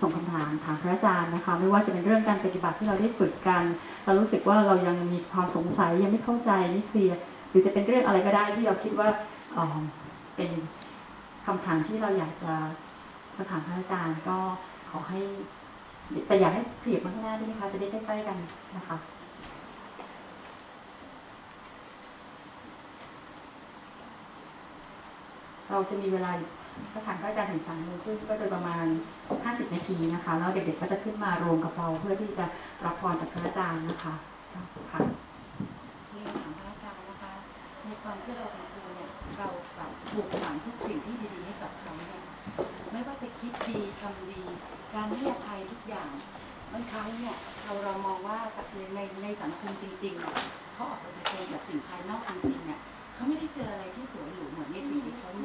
ส่งคำถามถามพระอาจารย์นะคะ ไม่ว่าจะเป็นเรื่องการปฏิบัติที่เราได้ฝึกกัน เรารู้สึกว่าเรายังมีความสงสัยยังไม่เข้าใจไม่เคลียร์หรือจะเป็นเรื่องอะไรก็ได้ที่เราคิดว่าเป็นคำถามที่เราอยากจะจะถามพระอาจารย์ก็ขอให้แต่อยากให้ขยับมาข้างหน้าด้วยนะคะจะได้ใกล้ๆกันนะคะเราจะมีเวลา สถานพระอาจารย์ถึงสามโมงครึ่งก็โดยประมาณ 50 นาทีนะคะ แล้วเด็กๆก็จะขึ้นมารวมกับเราเพื่อที่จะรับพรจากพระอาจารย์นะคะค่ะที่ถามพระอาจารย์นะคะ ในความที่เราเป็นครูเนี่ยเราแบบปลูกฝังทุกสิ่งที่ดีๆให้กับเขาเนี่ยไม่ว่าจะคิดดีทำดี การให้อภัยทุกอย่างบางครั้งเนี่ยเราเรามองว่าในในสังคมจริงๆเขาออกไปเผชิญกับสิ่งภายนอกจริงๆเนี่ยเขาไม่ได้เจออะไรที่สวยหรูเหมือนในสิ่งที่เขามี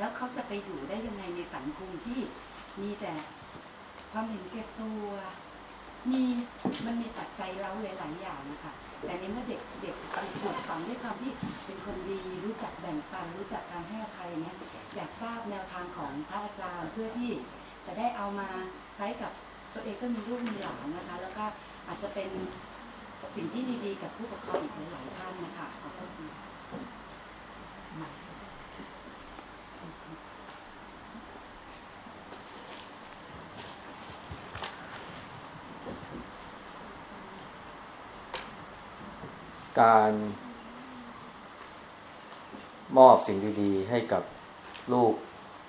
แล้วเขาจะไปอยู่ได้ยังไงในสังคมที่มีแต่ความเห็นแก่ตัว มีมันมีปัจจัยเล้าหลาย ๆ อย่างนะคะแต่นี้เมื่อเด็กเด็กปลูกฝังด้วยความที่เป็นคนดีรู้จักแบ่งปันรู้จักการให้อภัยเนี่ยอยากทราบแนวทางของพระอาจารย์เพื่อที่จะได้เอามาใช้กับตัวเองก็มีลูกมีหลานนะคะ แล้วก็อาจจะเป็นสิ่งที่ดี ๆ กับผู้ปกครองอีกหลายๆท่านนะคะขอบคุณ การมอบสิ่งดีๆ ให้กับลูก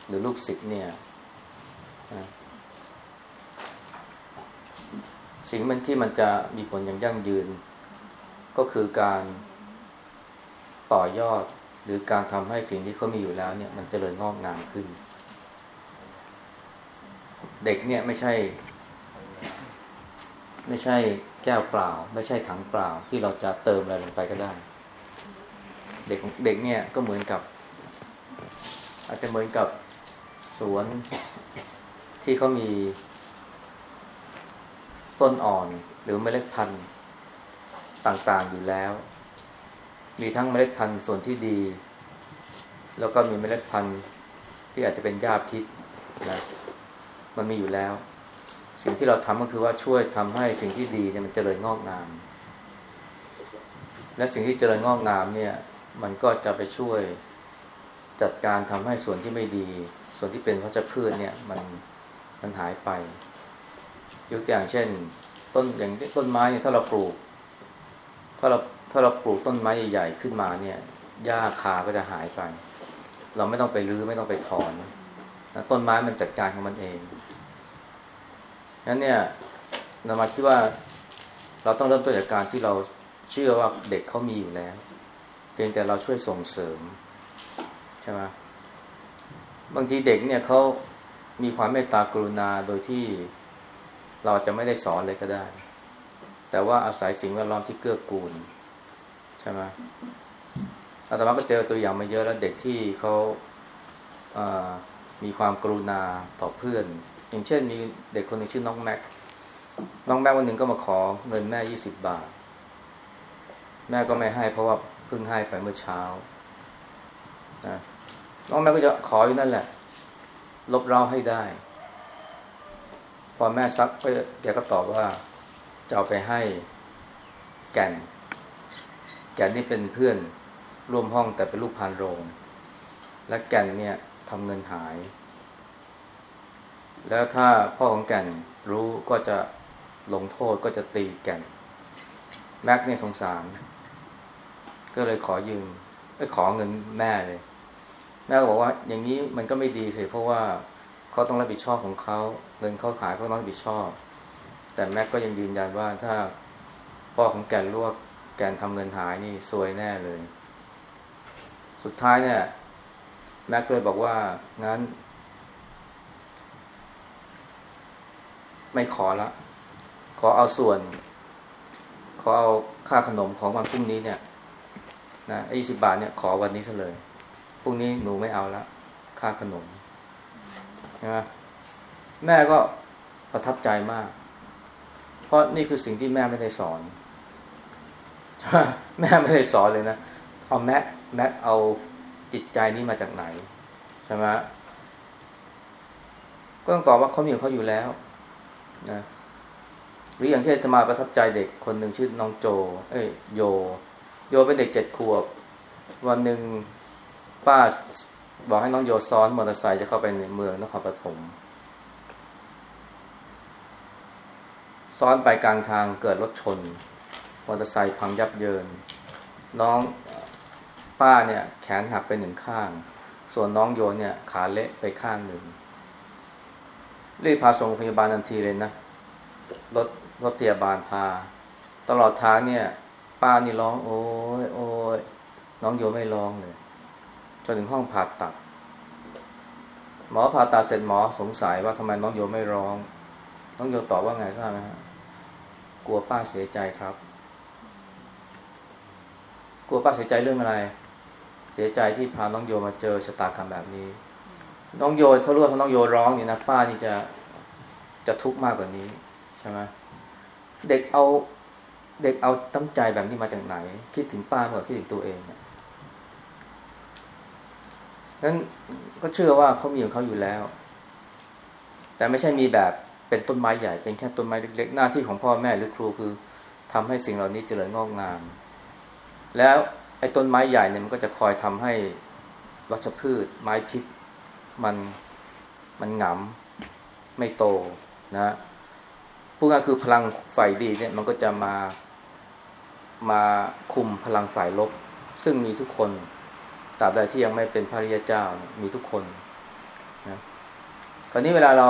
หรือลูกศิษย์เนี่ยสิ่งมันที่มันจะมีผลอย่างยั่งยืน ก็คือการต่อยอดหรือการทำให้สิ่งที่เขามีอยู่แล้วเนี่ย มันจเจริญงอกงามขึ้น เด็กเนี่ยไม่ใช่ ไม่ใช่แก้วเปล่า ไม่ใช่ถังเปล่า ที่เราจะเติมอะไรลงไปก็ได้ เด็กเด็กเนี่ยก็เหมือนกับ อาจจะเหมือนกับสวนที่เขามี ต้นอ่อนหรือเมล็ดพันธุ์ต่างๆอยู่แล้ว มีทั้งเมล็ดพันธุ์ส่วนที่ดี แล้วก็มีเมล็ดพันธุ์ที่อาจจะเป็นหญ้าพิษนะมันมีอยู่แล้ว สิ่งที่เราทำก็คือว่าช่วยทำให้สิ่งที่ดีเนี่ยมันเจริญงอกงาม และสิ่งที่เจริญงอกงามเนี่ย มันก็จะไปช่วยจัดการทำให้ส่วนที่ไม่ดี ส่วนที่เป็นพัชพืชเนี่ยมันมันหายไป ยกตัวอย่างเช่น ต้นอย่างต้นไม้เนี่ยถ้าเราปลูก ถ้าเราถ้าเราปลูกต้นไม้ใหญ่ๆขึ้นมาเนี่ยหญ้าคาก็จะหายไป เราไม่ต้องไปรื้อไม่ต้องไปถอนต้นไม้มันจัดการของมันเอง นั้นเนี่ยนามาคิดว่าเราต้องเริ่มต้นจากการที่เราเชื่อว่าเด็กเขามีอยู่แล้ว เพียงแต่เราช่วยส่งเสริมใช่ไหมบางทีเด็กเนี่ยเขามีความเมตตากรุณาโดยที่เราจะไม่ได้สอนเลยก็ได้ แต่ว่าอาศัยสิ่งแวดล้อมที่เกื้อกูลใช่ไหมอาตมาก็เจอตัวอย่างมาเยอะแล้วเด็กที่เขามีความกรุณาต่อเพื่อน อย่างเช่นมีเด็กคนหนึ่งชื่อน้องแม็ก น้องแม็กวันหนึ่งก็มาขอเงินแม่ยี่สิบบาท แม่ก็ไม่ให้เพราะว่าเพิ่งให้ไปเมื่อเช้านะน้องแม็กก็จะขออยู่นั่นแหละ ลบเราให้ได้ พอแม่ซักก็แกก็ตอบว่าจะเอาไปให้แก่น แก่นนี่เป็นเพื่อนร่วมห้องแต่เป็นลูกพานโรง และแก่นเนี่ยทำเงินหาย แล้วถ้าพ่อของแก่นรู้ก็จะลงโทษก็จะตีแก่น แม็กเนี่ยสงสาร ก็เลยขอยืมไอ้ขอเงินแม่เลย แม่ก็บอกว่าอย่างนี้มันก็ไม่ดีสิเพราะว่าเขาต้องรับผิดชอบของเขาเงินเขาขายเขาต้องรับผิดชอบ แต่แม็กก็ยังยืนยันว่าถ้าพ่อของแก่นรู้ว่าแก่นทำเงินหายนี่ซวยแน่เลย สุดท้ายเนี่ยแม็กเลยบอกว่างั้น ไม่ขอละ ขอเอาส่วน ขอเอาค่าขนมของวันพรุ่งนี้เนี่ยนะไอ้สิบาทเนี่ยขอวันนี้ซะเลยพรุ่งนี้หนูไม่เอาละค่าขนมใช่ไหมแม่ก็ประทับใจมาก เพราะนี่คือสิ่งที่แม่ไม่ได้สอน แม่ไม่ได้สอนเลยนะ เอาแม็กแม็กเอาจิตใจนี้มาจากไหน ใช่ไหมก็ต้องตอบว่าเขามีของเขาอยู่แล้ว นะหรืออย่างที่ธรรมาประทับใจเด็กคนหนึ่งชื่อน้องโจ เอ้ยโย โยเป็นเด็กเจ็ดขวบ วันหนึ่งป้าบอกให้น้องโยซ้อนมอเตอร์ไซค์จะเข้าไปในเมืองนครปฐมซ้อนไปกลางทางเกิดรถชนมอเตอร์ไซค์พังยับเยิน น้องป้าเนี่ยแขนหักไปหนึ่งข้าง ส่วนน้องโยนเนี่ยขาเละไปข้างหนึ่ง รีบพาส่งโรงพยาบาลทันทีเลยนะรถรถพยาบาลพา ตลอดทางเนี่ยป้านี่ร้องโอ้ยโอ้ยน้องโยไม่ร้องเลยจนถึงห้องผ่าตัด หมอผ่าตัดเสร็จหมอสงสัยว่าทำไมน้องโยไม่ร้อง น้องโยตอบว่าไงทราบไหมฮะกลัวป้าเสียใจครับ กลัวป้าเสียใจเรื่องอะไร เสียใจที่พาน้องโยมาเจอชะตากรรมแบบนี้ น้องโยถ้ารู้ว่าถ้าน้องโยร้องนี่นะป้านี่จะจะทุกข์มากกว่านี้ใช่ไหมเด็กเอาเด็กเอาตั้งใจแบบนี้มาจากไหน คิดถึงป้ามากกว่าคิดถึงตัวเองนั้นก็เชื่อว่าเขามีของเขาอยู่แล้ว แต่ไม่ใช่มีแบบเป็นต้นไม้ใหญ่เป็นแค่ต้นไม้เล็กๆ หน้าที่ของพ่อแม่หรือครูคือทำให้สิ่งเหล่านี้เจริญงอกงาม แล้วไอ้ต้นไม้ใหญ่เนี่ยมันก็จะคอยทำให้วัชพืช ไม้พิษ มันมันหงำไม่โตนะพูดง่ายคือพลังฝ่ายดีเนี่ยมันก็จะมามาคุมพลังฝ่ายลบ ซึ่งมีทุกคนตราบใดที่ยังไม่เป็นพระริยเจ้ามีทุกคนนะคราวนี้เวลาเรา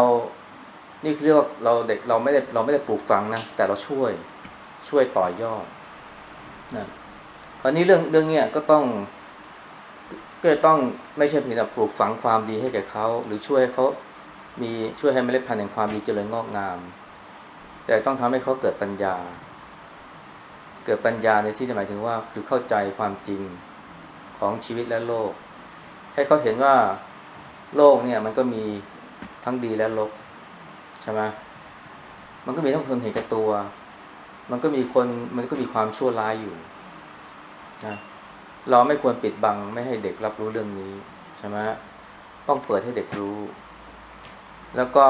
นี่เรียกว่าเราเด็กเราไม่ได้เราไม่ได้ปลูกฝังนะแต่เราช่วยช่วยต่อยอดนะคราวนี้เรื่องเรื่องเนี้ยก็ต้องก็จะต้อง ไม่ใช่เพียงแต่ปลูกฝังความดีให้แก่เขา หรือช่วยให้เขามีช่วยให้เมล็ดพันธุ์แห่งความดีเจริญงอกงาม แต่ต้องทำให้เขาเกิดปัญญา เกิดปัญญาในที่หมายถึงว่า คือเข้าใจความจริงของชีวิตและโลก ให้เขาเห็นว่าโลกเนี่ยมันก็มีทั้งดีและลบใช่ไหมมันก็มีทั้งคนเห็นแก่ตัว มันก็มีคนมันก็มีความชั่วร้ายอยู่นะ เราไม่ควรปิดบังไม่ให้เด็กรับรู้เรื่องนี้ใช่ไหมต้องเปิดให้เด็กรู้ แล้วก็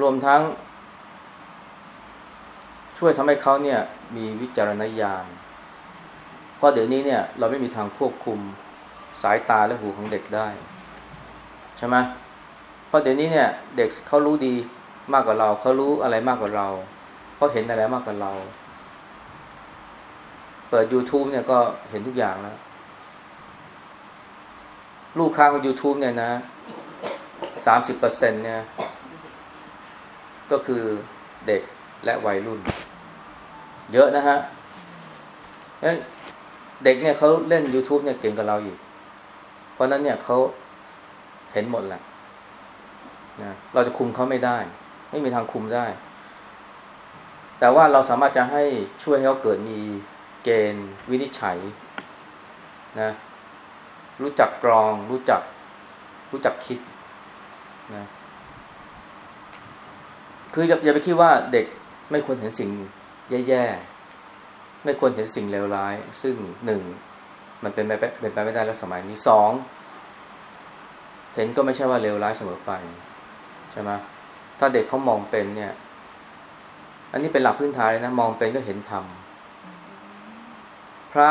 รวมทั้ง ช่วยทำให้เขาเนี่ยมีวิจารณญาณเพราะเดี๋ยวนี้เนี่ยเราไม่มีทางควบคุมสายตาและหูของเด็กได้ใช่ไหมเพราะเดี๋ยวนี้เนี่ยเด็กเขารู้ดีมากกว่าเราเขารู้อะไรมากกว่าเราเขาเห็นอะไรมากกว่าเรา เปิด YouTube เนี่ยก็เห็นทุกอย่างแล้ว ลูกค้าของ YouTube เนี่ยนะสามสิบเปอร์เซ็นเนี่ย ก็คือเด็กและวัยรุ่น เยอะนะฮะงั้นเด็กเนี่ยเขาเล่น YouTube เนี่ยเก่งกว่าเราอีก เพราะนั้นเนี่ยเขาเห็นหมดแหละนะเราจะคุมเขาไม่ได้ ไม่มีทางคุมได้ แต่ว่าเราสามารถจะให้ช่วยให้เขาเกิดมี เกณฑ์ วินิจฉัยนะรู้จักกรอง รู้จัก รู้จักคิดนะคืออย่าอย่าไปคิดว่าเด็กไม่ควรเห็นสิ่งแย่ๆ ไม่ควรเห็นสิ่งเลวร้าย ซึ่งหนึ่งมันเป็นไปเป็นไปไม่ได้แล้วสมัยนี้สองเห็นก็ไม่ใช่ว่าเลวร้ายเสมอไปใช่ไหมถ้าเด็กเขามองเป็นเนี่ย อันนี้เป็นหลักพื้นฐานเลยนะ มองเป็นก็เห็นธรรม พระ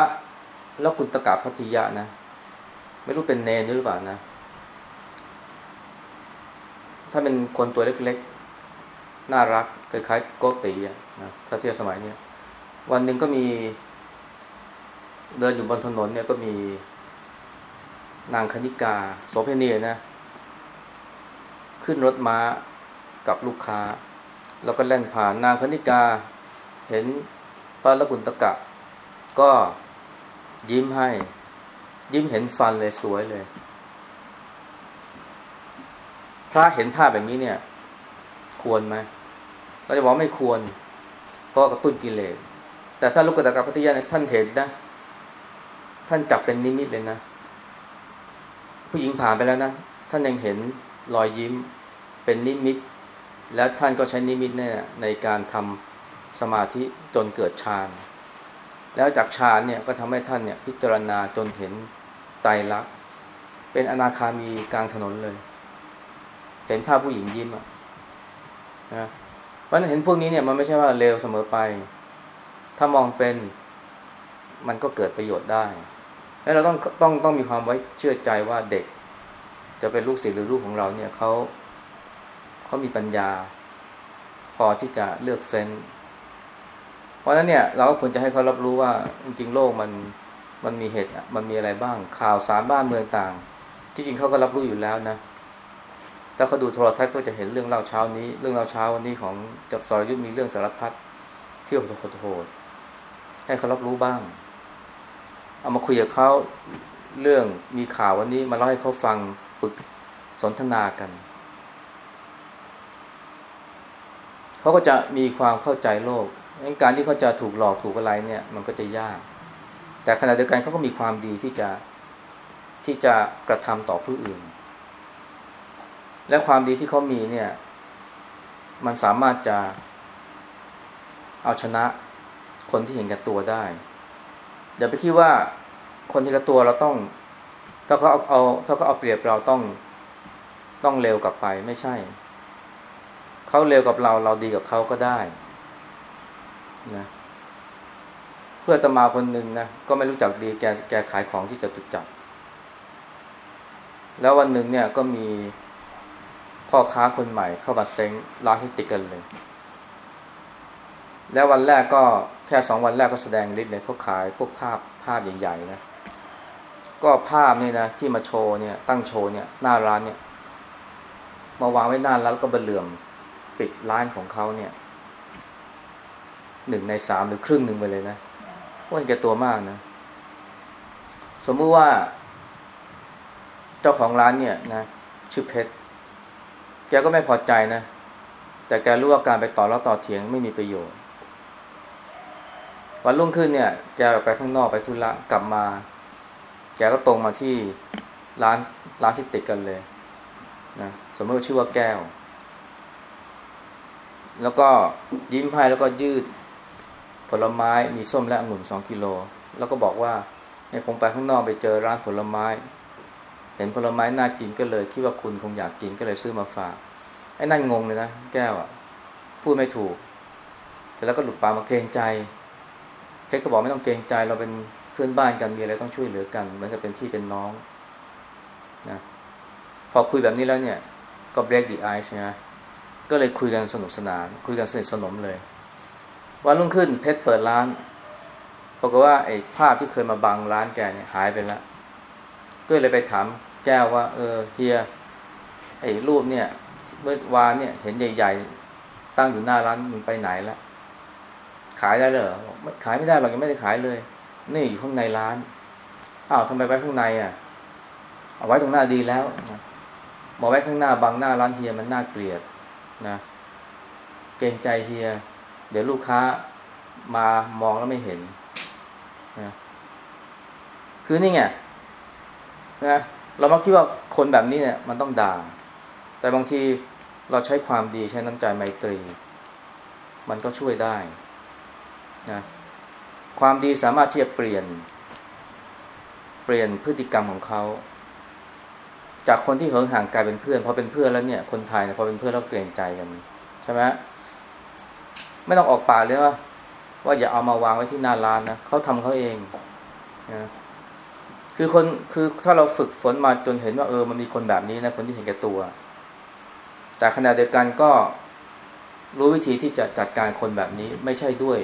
แล้วกุณตกะพัทยะนะ ไม่รู้เป็นเนนหรือเปล่านะ ถ้าเป็นคนตัวเล็กๆ น่ารักคล้ายๆโกตีอะนะถ้าเทียบสมัยเนี้ยวันหนึ่งก็มี เดินอยู่บนถนนเนี่ยก็มีนางคณิกาโสเพณีนะ ขึ้นรถม้ากับลูกค้า แล้วก็แล่นผ่านนางคณิกา เห็นพระละกุณตกะ ก็ยิ้มให้ ยิ้มเห็นฟันเลยสวยเลย พระเห็นภาพแบบนี้เนี่ย ควรไหมเราจะบอกไม่ควร เพราะกระตุ้นกิเลสแต่ถ้าลูกกระตากพัทยาเนี่ยท่านเห็นนะ ท่านจับเป็นนิมิตเลยนะ ผู้หญิงผ่านไปแล้วนะ ท่านยังเห็นรอยยิ้มเป็นนิมิต แล้วท่านก็ใช้นิมิตเนี่ยในการทำสมาธิจนเกิดฌาน แล้วจากฌานเนี่ยก็ทำให้ท่านเนี่ยพิจารณาจนเห็นไตรลักษณ์เป็นอนาคามีกลางถนนเลย เห็นภาพผู้หญิงยิ้มอะนะเพราะเห็นพวกนี้เนี่ยมันไม่ใช่ว่าเลวเสมอไป ถ้ามองเป็นมันก็เกิดประโยชน์ได้ แล้วเราต้องต้องต้องมีความไว้เชื่อใจว่าเด็ก จะเป็นลูกศิษย์หรือลูกของเราเนี่ยเขาเขามีปัญญา พอที่จะเลือกเฟ้น ราะฉะนั้นเนี่ยเราก็ควรจะให้เขารับรู้ว่าจริงๆโลกมันมันมีเหตุมันมีอะไรบ้างข่าวสารบ้านเมืองต่าง ที่จริงเขาก็รับรู้อยู่แล้วนะถ้าเขาดูโทรทัศน์ก็จะเห็นเรื่องเล่าเช้านี้ เรื่องเล่าเช้าวันนี้ของจับสรยุทธมีเรื่องสารพัดเที่ยวโหดๆให้เขารับรู้บ้าง เอามาคุยกับเขาเรื่องมีข่าววันนี้มาเล่าให้เขาฟังปรึกสนทนากันเขาก็จะมีความเข้าใจโลก งั้นการที่เขาจะถูกหลอกถูกอะไรเนี่ยมันก็จะยาก แต่ขณะเดียวกันเขาก็มีความดีที่จะที่จะกระทำต่อผู้อื่น และความดีที่เขามีเนี่ย มันสามารถจะเอาชนะคนที่เห็นแก่ตัวได้อย่าไปคิดว่าคนที่กระตัวเราต้อง ถ้าเขาเอาเอาถ้าเขาเอาเปรียบเราต้องต้องเร็วกลับไปไม่ใช่ เขาเร็วกับเราเราดีกับเขาก็ได้ นะเพื่อตมาคนหนึ่งนะก็ไม่รู้จักดีแกแกขายของที่จตุจักรแล้ววันหนึ่งเนี่ยก็มีพ่อค้าคนใหม่เข้ามาเซ้งร้านที่ติดกันเลย แล้ววันแรกก็แค่สองวันแรกก็แสดงฤทธิ์เลยเขาขายพวกภาพภาพใหญ่ๆนะก็ภาพนี่นะที่มาโชว์เนี่ยตั้งโชว์เนี่ยหน้าร้านเนี่ยมาวางไว้หน้าร้านแล้วก็เบลเหลื่อมปิดร้านของเขาเนี่ย หนึ่งในสามหรือครึ่งหนึ่งไปเลยนะว่าเห็นแก่ตัวมากนะ สมมุติว่า เจ้าของร้านเนี่ยนะชื่อเพชรแกก็ไม่พอใจนะ แต่แกรู้ว่าการไปต่อแล้วต่อเถียงไม่มีประโยชน์ วันรุ่งขึ้นเนี่ย แกไปข้างนอกไปธุระกลับมา แกก็ตรงมาที่ร้านร้านที่ติดกันเลยนะสมมติว่าชื่อว่าแก้ว แล้วก็ยิ้มให้แล้วก็ยืด ผลไม้มีส้มและองุ่นสองกิโล แล้วก็บอกว่าเนี่ยผมไปข้างนอกไปเจอร้านผลไม้ เห็นผลไม้น่ากินก็เลยคิดว่าคุณคงอยากกินก็เลยซื้อมาฝากไอ้นั่นงงเลยนะแก้วอะพูดไม่ถูก แต่แล้วก็หลุดปากมาเกรงใจเพชรก็บอกไม่ต้องเกรงใจเราเป็นเพื่อนบ้านกันมีอะไรต้องช่วยเหลือกันเหมือนกับเป็นพี่เป็นน้องนะพอคุยแบบนี้แล้วเนี่ยก็ break the ice นะก็เลยคุยกันสนุกสนาน คุยกันสนิทสนมเลย วันรุ่งขึ้นเพชรเปิดร้านปรากฏว่าไอ้ภาพที่เคยมาบังร้านแกเนี่ยหายไปแล้วก็เลยไปถามแก้วว่า เออเฮียไอ้รูปเนี่ย เมื่อวานเนี่ยเห็นใหญ่ๆ ตั้งอยู่หน้าร้านมันไปไหนแล้วขายได้เหรอไม่ขายไม่ได้หรอกยังไม่ได้ขายเลย นี่อยู่ข้างในร้านอ้าวทำไมไว้ข้างในอะ เอาไว้ตรงหน้าดีแล้วมาไว้ข้างหน้าบังหน้าร้านเฮียมันน่าเกลียดนะเกรงใจเฮีย เดี๋ยวลูกค้ามามองแล้วไม่เห็นนะคือนี่ไงนะเรามักคิดว่าคนแบบนี้เนี่ย มันต้องด่า แต่บางทีเราใช้ความดีใช้น้ำใจไมตรี มันก็ช่วยได้นะความดีสามารถที่จะเปลี่ยน เปลี่ยนพฤติกรรมของเขา จากคนที่เหิงห่างกลายเป็นเพื่อนพอเป็นเพื่อนแล้วเนี่ย คนไทยเนี่ยพอเป็นเพื่อนแล้วเกรงใจกันใช่ไหม ไม่ต้องออกปากเลยว่าว่าอย่าเอามาวางไว้ที่หน้าร้านนะเขาทำเขาเองนะคือคนคือถ้าเราฝึกฝนมาจนเห็นว่าเออมันมีคนแบบนี้นะคนที่เห็นแก่ตัว แต่ขณะเดียวกันก็รู้วิธีที่จะจัดการคนแบบนี้ไม่ใช่ด้วย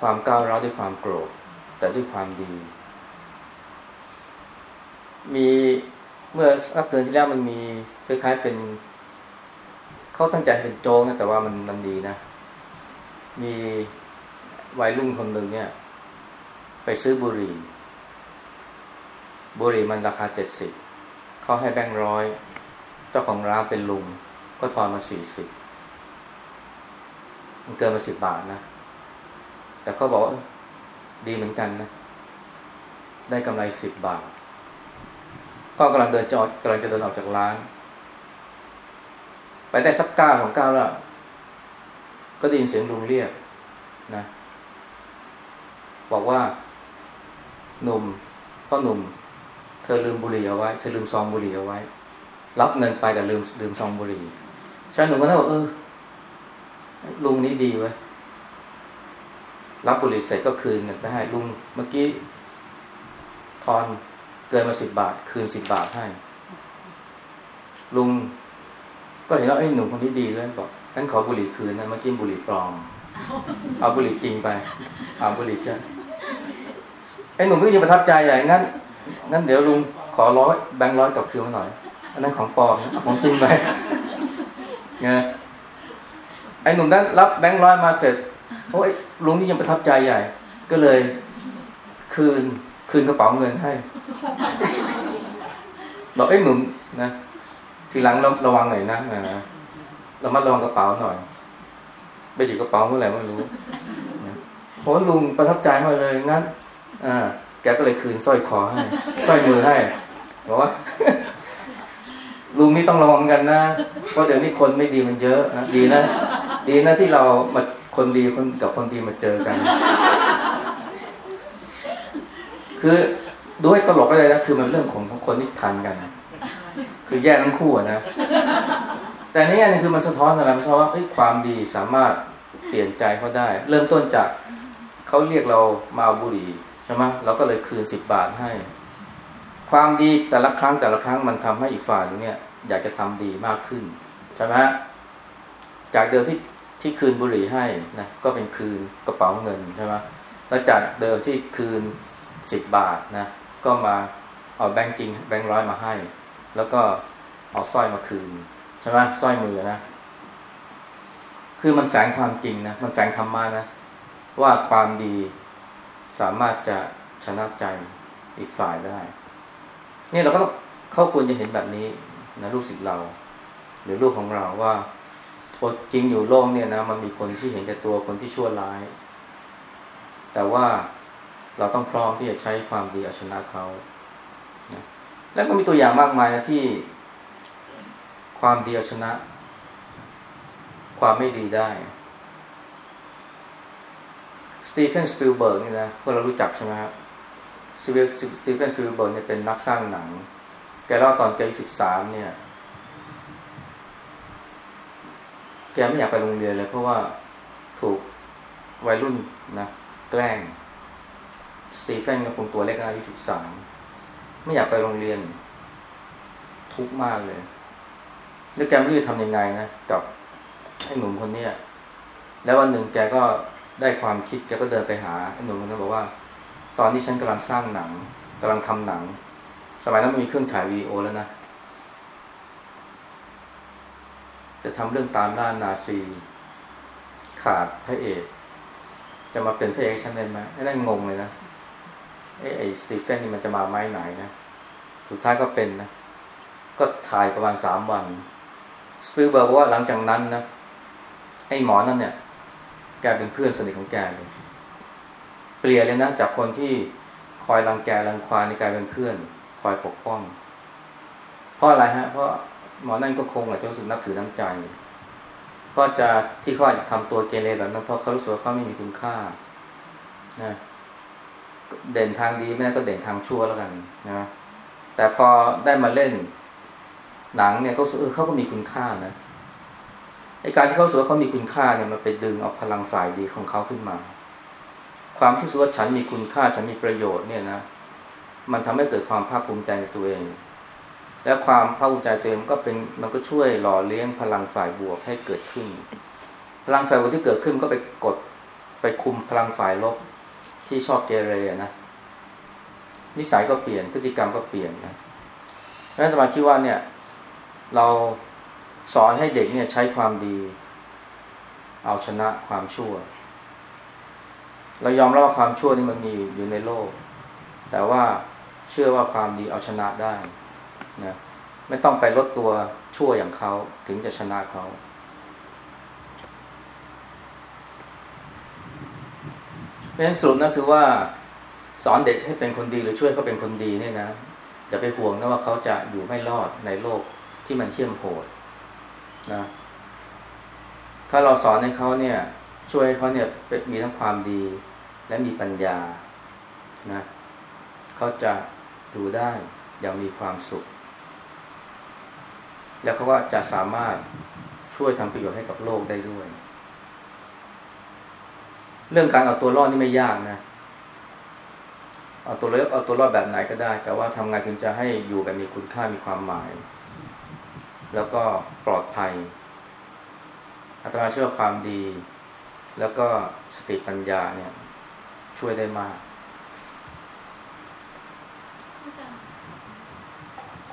ความก้าวร้าวด้วยความโกรธแต่ด้วยความดี มีเมื่อสักเดือนที่แล้วมันมีคล้ายๆเป็นเขาตั้งใจเป็นโจ๊กนะแต่ว่ามันมันดีนะ มีวัยรุ่นคนหนึ่งเนี่ย ไปซื้อบุหรี่ บุหรี่มันราคาเจ็ดสิบเขาให้แบงค์ร้อย เจ้าของร้านเป็นลุง ก็ทอนมาสี่สิบมันเกินมาสิบบาทนะ แต่เขาบอกว่าดีเหมือนกันนะ ได้กำไรสิบบาท ก็กำลังเดินจอดกำลังจะเดินออกจากร้าน ไปได้สักก้าของก้าแล้ว ก็ได้ยินเสียงลุงเรียกนะ บอกว่า หนุ่มพ่อหนุ่ม เธอลืมบุหรี่เอาไว้เธอลืมซองบุหรี่เอาไว้ รับเงินไปแต่ลืมลืมซองบุหรี่ชายหนุ่มคนนั้นบอกเออลุงนี้ดีเว้ยรับบุหรี่เสร็จก็คืนเงินไปให้ลุงเมื่อกี้ทอนเกินมาสิบบาท คืนสิบบาทให้ ลุงก็เห็นว่าไอ้หนุ่มคนนี้ดีด้วยบอก งั้นขอบุหรี่คืนนะเมื่อกี้บุหรี่ปลอม เอาบุหรี่จริงไปเอาบุหรี่แค่ไอ้หนุ่มก็ยังประทับใจใหญ่งั้นงั้นเดี๋ยวลุงขอร้อยแบงค์ร้อยกลับคืนมาหน่อยอันนั้นของปลอมนะเอาของจริงไปไงไอ้หนุ่มนั้นรับแบงค์ร้อยมาเสร็จโอ้ยลุงที่ยังประทับใจใหญ่ ก็เลย คืนคืนกระเป๋าเงินให้บอกไอ้ยหนุ่มนะทีหลังระระวังหน่อยนะนะ เระมัดระวังกระเป๋าหน่อย ไปหยิบกระเป๋าเมื่อไหร่ไม่รู้นะโอ้ลุงประทับใจมาเลยงั้น อ่า แกก็เลยคืนสร้อยคอให้สร้อยมือให้บอกว่าลุงนี่ต้องระวังกันนะ เพราะเดี๋ยวนี้คนไม่ดีมันเยอะนะดีนะ ดีนะที่เรามาคนดีคนกับคนดีมาเจอกัน คือดูให้ตลกก็เลยนะคือมันเรื่องของของคนที่ทันกัน คือแย่ทั้งคู่นะ แต่ในแง่นึงคือมันสะท้อนอะไรมันสะท้อนว่าความดีสามารถเปลี่ยนใจเขาได้ เริ่มต้นจากเขาเรียกเรามาเอาบุหรี่ใช่ไหมเราก็เลยคืนสิบบาทให้ ความดีแต่ละครั้งแต่ละครั้งมันทำให้อีกฝ่ายนึงเนี่ยอยากจะทำดีมากขึ้นใช่ไหมจากเดิมที่ที่คืนบุหรี่ให้นะก็เป็นคืนกระเป๋าเงินใช่ไหมแล้วจากเดิมที่คืนสิบบาทนะก็มาเอาแบงก์จริงแบงก์ร้อยมาให้ แล้วก็เอาสร้อยมาคืน ช่ไหมสร้อยมือนะ คือมันแฝงความจริงนะ มันแฝงธรรมะนะ ว่าความดีสามารถจะชนะใจอีกฝ่ายได้ นี่เราก็ต้องเขาควรจะเห็นแบบนี้นะลูกศิษย์เรา หรือลูกของเราว่าจริงอยู่โลกเนี่ยนะ มันมีคนที่เห็นแก่ตัวคนที่ชั่วร้าย แต่ว่าเราต้องพร้อมที่จะใช้ความดีเอาชนะเขานะแล้วก็มีตัวอย่างมากมายนะที่ ความดีเอาชนะ ความไม่ดีได้ สตีเฟนสปิลเบิร์กนี่นะพวกเรารู้จักใช่ไหมครับสตีเฟนสปิลเบิร์กเนี่ยเป็นนักสร้างหนัง แกเล่าตอนแกอายุสิบสามเนี่ย แกไม่อยากไปโรงเรียนเลย เพราะว่าถูกวัยรุ่นนะ แกล้งสตีเฟนก็คงตัวเล็กอายุสิบสามไม่อยากไปโรงเรียน ทุกข์มากเลย แล้วแกไม่รู้จะทำยังไงนะกับไอ้หนุ่มคนเนี้ยแล้ววันหนึ่งแกก็ได้ความคิดแกก็เดินไปหาไอ้หนุ่มคนนั้นบอกว่า ตอนที่ฉันกำลังสร้างหนังกำลังทำหนัง สมัยนั้นไม่มีเครื่องถ่ายวีดีโอแล้วนะ จะทำเรื่องตามล่านาซี ขาดพระเอก จะมาเป็นพระเอกให้ฉันได้ไหมไอ้นั่นงงเลยนะไอ้ไอ้สตีเฟนนี่มันจะมาไม้ไหนนะ สุดท้ายก็เป็นนะ ก็ถ่ายประมาณสามวัน สปิลเบิร์กบอกว่าหลังจากนั้นนะไอ้หมอนั่นเนี่ย แกเป็นเพื่อนสนิทของแกเลยเปลี่ยนเลยนะจากคนที่คอยรังแกรังควานในกลายเป็นเพื่อน คอยปกป้อง เพราะอะไรฮะ เพราะหมอนั่นก็คงอาจจะรู้สึกนับถือน้ำใจก็จะที่เขาอาจจะทำตัวเกเรแบบนั้นเพราะเขารู้สึกว่าเขาไม่มีคุณค่านะเด่นทางดีไม่ได้ก็เด่นทางชั่วแล้วกันนะแต่พอได้มาเล่น หนังเนี่ยก็รู้เออเขาก็มีคุณค่านะไอการที่เขารู้สึกว่าเขามีคุณค่าเนี่ยมันไปดึงเอาพลังฝ่ายดีของเขาขึ้นมา ความที่รู้ว่าฉันมีคุณค่าฉันมีประโยชน์เนี่ยนะมันทำให้เกิดความภาคภูมิใจในตัวเอง และความภาคภูมิใจตัวเองมันก็เป็นมันก็ช่วยหล่อเลี้ยงพลังฝ่ายบวกให้เกิดขึ้น พลังฝ่ายบวกที่เกิดขึ้นก็ไปกดไปคุมพลังฝ่ายลบที่ชอบเกเรนะนิสัยก็เปลี่ยนพฤติกรรมก็เปลี่ยนนะเพราะฉะนั้นจะมาคิดว่าเนี่ย เราสอนให้เด็กเนี่ยใช้ความดี เอาชนะความชั่ว เรายอมรับว่าความชั่วนี่มันมีอยู่ในโลก แต่ว่าเชื่อว่าความดีเอาชนะได้นะไม่ต้องไปลดตัวชั่วอย่างเขาถึงจะชนะเขาเพราะฉะนั้นสรุปนะคือว่า สอนเด็กให้เป็นคนดีหรือช่วยเขาเป็นคนดีเนี่ยนะอย่าไปห่วงนะว่าเขาจะอยู่ไม่รอดในโลก ที่มันเที่ยมโหดนะถ้าเราสอนให้เขาเนี่ย ช่วยให้เขาเนี่ยมีทั้งความดีและมีปัญญานะเขาจะอยู่ได้อย่างมีความสุข แล้วเขาก็จะสามารถช่วยทำประโยชน์ให้กับโลกได้ด้วย เรื่องการเอาตัวรอดนี่ไม่ยากนะเอาตัวรอดเอาตัวรอดแบบไหนก็ได้ แต่ว่าทำไงถึงจะให้อยู่แบบมีคุณค่ามีความหมาย แล้วก็ปลอดภัยอาตมาเชื่อความดี แล้วก็สติปัญญาเนี่ยช่วยได้มากอาจารย์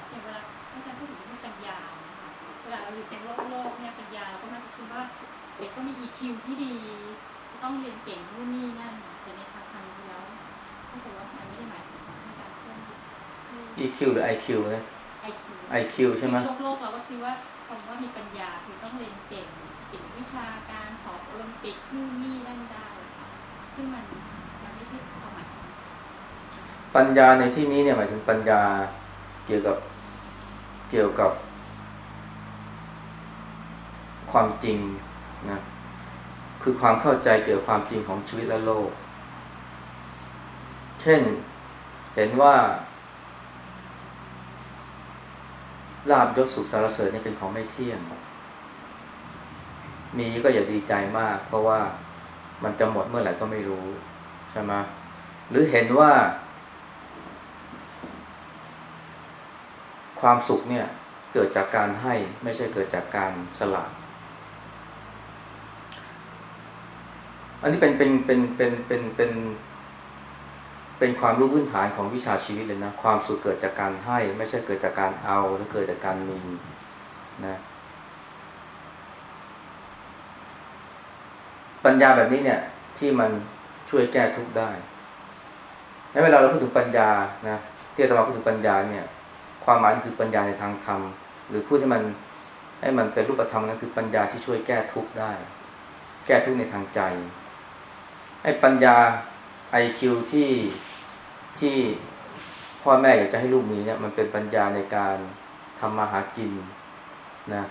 อย่างเวลาอาจารย์พูดถึงเรื่องปัญญานะคะเวลาเราอยู่ในโลกโลกเนี่ยปัญญาเราก็มักจะคิดว่าเด็กก็มี EQ ที่ดีต้องเรียนเก่งนู่นนี่นั่นแต่ในทางทางจริงแล้วเข้าใจว่ามันไม่ได้หมายถึงอาจารย์เชื่อ EQ หรือ IQ นะ IQ IQ ใช่ไหมโลกโลกเราก็คิดว่าคำว่ามีปัญญาคือต้องเรียนเก่งเก่งวิชาการสอบโอลิมปิกนู่นนี่นั่นได้ซึ่งมันมันไม่ใช่ความหมายของปัญญาในที่นี้เนี่ยหมายถึงปัญญาเกี่ยวกับเกี่ยวกับ ความจริงนะคือความเข้าใจเกี่ยวกับความจริงของชีวิตและโลก เช่นเห็นว่า ลาบยศสุขสารเสริญนี่เป็นของไม่เที่ยง มีก็อย่าดีใจมาก เพราะว่ามันจะหมดเมื่อไหร่ก็ไม่รู้ใช่ไหมหรือเห็นว่า ความสุขเนี่ย เกิดจากการให้ไม่ใช่เกิดจากการสละอันนี้เป็นเป็นเป็นเป็นเป็นเป็นเป็น เป็นความรู้พื้นฐานของวิชาชีวิตเลยนะ ความสุขเกิดจากการให้ ไม่ใช่เกิดจากการเอาหรือเกิดจากการมีนะปัญญาแบบนี้เนี่ย ที่มันช่วยแก้ทุกข์ได้และเวลาเราพูดถึงปัญญานะที่อาตมาพูดถึงปัญญาเนี่ย ความหมายคือปัญญาในทางธรรมหรือพูดให้มันให้มันเป็นรูปธรรมนะคือปัญญาที่ช่วยแก้ทุกข์ได้ แก้ทุกข์ในทางใจไอ้ปัญญา IQ ที่ที่พ่อแม่อยากจะให้ลูกมีเนี่ยมันเป็นปัญญาในการทำมาหากินนะ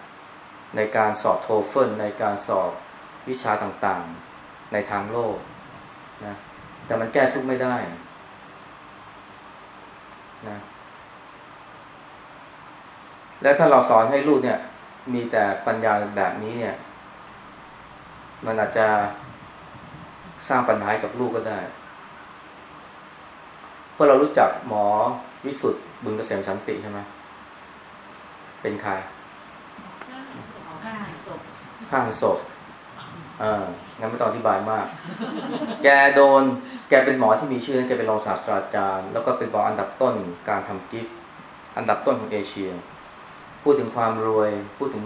ในการสอบโทเฟิลในการสอบวิชาต่างๆ ในทางโลกนะแต่มันแก้ทุกไม่ได้นะแล้วถ้าเราสอนให้ลูกเนี่ย มีแต่ปัญญาแบบนี้เนี่ย มันอาจจะสร้างปัญหาให้กับลูกก็ได้ พราะเรารู้จักหมอวิสุทธ์บุญเกษมสันติใช่ไหมเป็นใครเอาห้าศพข้างศพเอองั้นไม่ต้องอธิบายมาก แกโดน แกเป็นหมอที่มีชื่อนะแกเป็นรองศาสตราจารย์ แล้วก็เป็นหมออันดับต้นการทำกิฟต์อันดับต้นของเอเชีย พูดถึงความรวย พูดถึง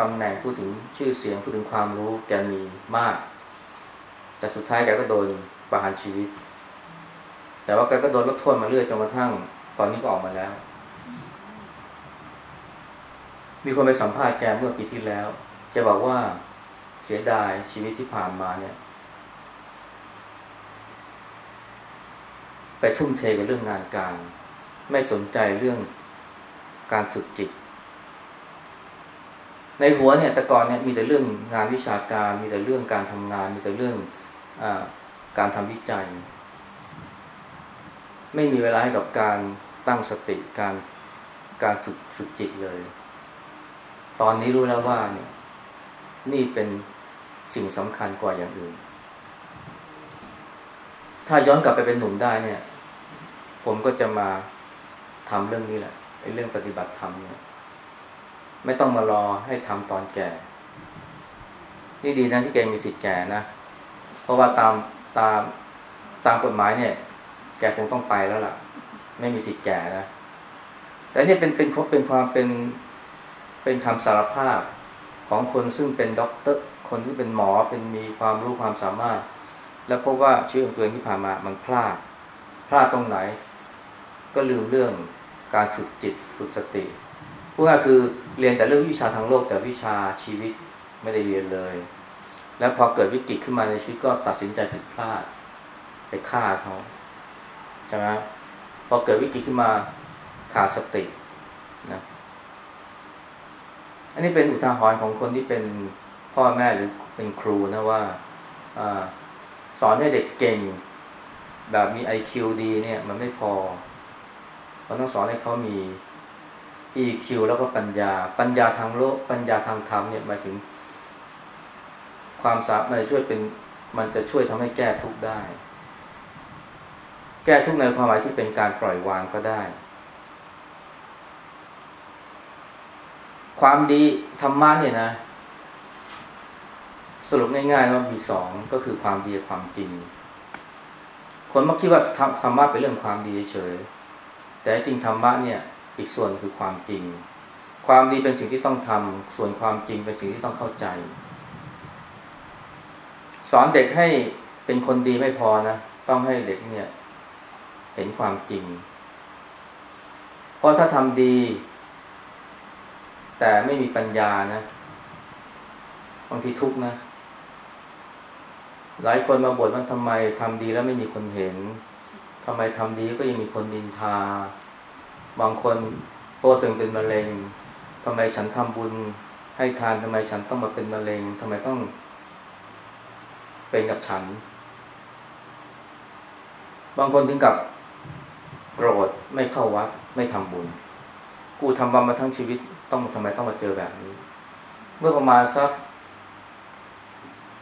ตำแหน่ง พูดถึงชื่อเสียง พูดถึงความรู้ แกมีมาก แต่สุดท้ายแกก็โดนประหารชีวิต แต่ว่าแกก็โดนลดโทษมาเรื่อยจนกระทั่ง ตอนนี้ก็ออกมาแล้ว มีคนไปสัมภาษณ์แกเมื่อปีที่แล้วแกบอกว่าเสียดายชีวิตที่ผ่านมาเนี่ย ไปทุ่มเทกับเรื่องงานการ ไม่สนใจเรื่องการฝึกจิต ในหัวเนี่ยแต่ก่อนเนี่ยมีแต่เรื่องงานวิชาการ มีแต่เรื่องการทำงาน มีแต่เรื่องอการทำวิจัย ไม่มีเวลาให้กับการตั้งสติการการฝึกฝึกจิตเลย ตอนนี้รู้แล้วว่าเนี่ยนี่เป็นสิ่งสำคัญกว่าอย่างอื่น ถ้าย้อนกลับไปเป็นหนุ่มได้เนี่ย ผมก็จะมาทำเรื่องนี้แหละไอ้เรื่องปฏิบัติธรรมเนี่ย ไม่ต้องมารอให้ทำตอนแก่ นี่ดีนะที่แกมีสิทธิ์แก่นะ เพราะว่าตามตามตามกฎหมายเนี่ย แกคงต้องไปแล้วล่ะ ไม่มีสิทธิ์แก่นะ แต่นี่เป็นเป็นเป็นความเป็นเป็นคำสารภาพของคนซึ่งเป็นด็อกเตอร์ คนที่เป็นหมอเป็นมีความรู้ความสามารถ แล้วพบว่าชีวิตของตัวเองที่ผ่านมามันพลาด พลาดตรงไหน ก็ลืมเรื่องการฝึกจิตฝึกสติพูดง่ายคือเรียนแต่เรื่องวิชาทางโลกแต่วิชาชีวิตไม่ได้เรียนเลย แล้วพอเกิดวิกฤตขึ้นมาในชีวิตก็ตัดสินใจผิดพลาด ไปฆ่าเขา ใช่ไหมพอเกิดวิกฤตขึ้นมาขาดสตินะอันนี้เป็นอุทาหรณ์ของคนที่เป็นพ่อแม่หรือเป็นครูนะว่าอสอนให้เด็กเก่ง แบบมี IQ ดีเนี่ย มันไม่พอเราต้องสอนให้เขามี EQ แล้วก็ปัญญา ปัญญาทางโลก ปัญญาทางธรรมเนี่ยหมายถึง ความสามารถมันจะช่วยเป็น มันจะช่วยทำให้แก้ทุกข์ได้ แก้ทุกในความหมายที่เป็นการปล่อยวางก็ได้ ความดีธรรมะเนี่ยนะ สรุปง่ายๆว่ามีสองก็คือความดีกับความจริง คนมักคิดว่าธรรมะเป็นเรื่องความดีเฉยแต่จริงธรรมะเนี่ยอีกส่วนคือความจริง ความดีเป็นสิ่งที่ต้องทำส่วนความจริงเป็นสิ่งที่ต้องเข้าใจ สอนเด็กให้เป็นคนดีไม่พอนะ ต้องให้เด็กเนี่ย เห็นความจริง เพราะถ้าทำดี แต่ไม่มีปัญญานะบางทีทุกข์นะ หลายคนมาบ่นว่าทำไมทำดีแล้วไม่มีคนเห็นทำไมทำดีก็ยังมีคนดินทา บางคนโป้ตึงเป็นมะเร็งทำไมฉันทำบุญให้ทานทำไมฉันต้องมาเป็นมะเร็งทำไมต้องเป็นกับฉัน บางคนถึงกับ โกรธไม่เข้าวัดไม่ทำบุญ กูทำบุญมาทั้งชีวิตต้องทำไมต้องมาเจอแบบนี้ เมื่อประมาณสัก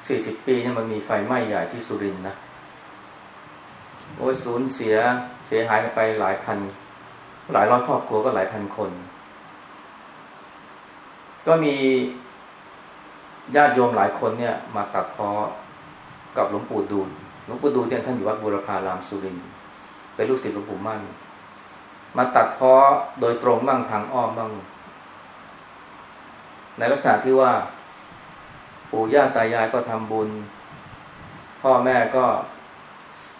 สี่สิบปีเนี่ยมันมีไฟไหม้ใหญ่ที่สุรินทร์นะโอ้ยสูญเสียเสียหายกันไปหลายพัน หลายร้อยครอบครัวก็หลายพันคน ก็มีญาติโยมหลายคนเนี่ยมาตัดพอกับหลวงปู่ดูลหลวงปู่ดูลเนี่ยท่านอยู่วัดบุรพารามสุรินทร์ เป็นลูกศิษย์หลวงปู่มั่น มาตัดเพ้อโดยตรงบ้างทางอ้อมบ้าง ในลักษณะที่ว่าปู่ย่าตายายก็ทำบุญ พ่อแม่ก็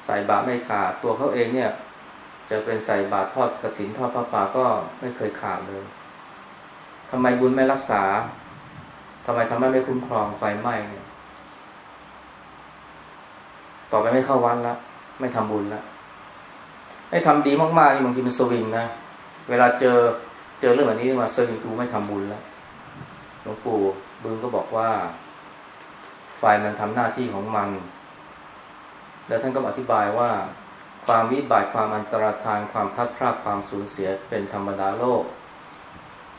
ใส่บาตรไม่ขาดตัวเขาเองเนี่ย จะเป็นใส่บาตรทอดกระถินทอดพระป่าก็ไม่เคยขาดเลยทำไมบุญไม่รักษาทำไมทำไมไม่คุ้มครองไฟไหม้เนี่ยต่อไปไม่เข้าวัดละ ไม่ทำบุญละ ให้ทำดีมากๆนี่บางทีมันสวิงนะเวลาเจอเจอเรื่องแบบนี้มาสวิงคือไม่ทำบุญแล้วหลวงปู่บึงก็บอกว่าไฟมันทำหน้าที่ของมัน แล้วท่านก็อธิบายว่า ความวิบัติความอันตรธานความพลัดพรากความสูญเสียเป็นธรรมดาโลก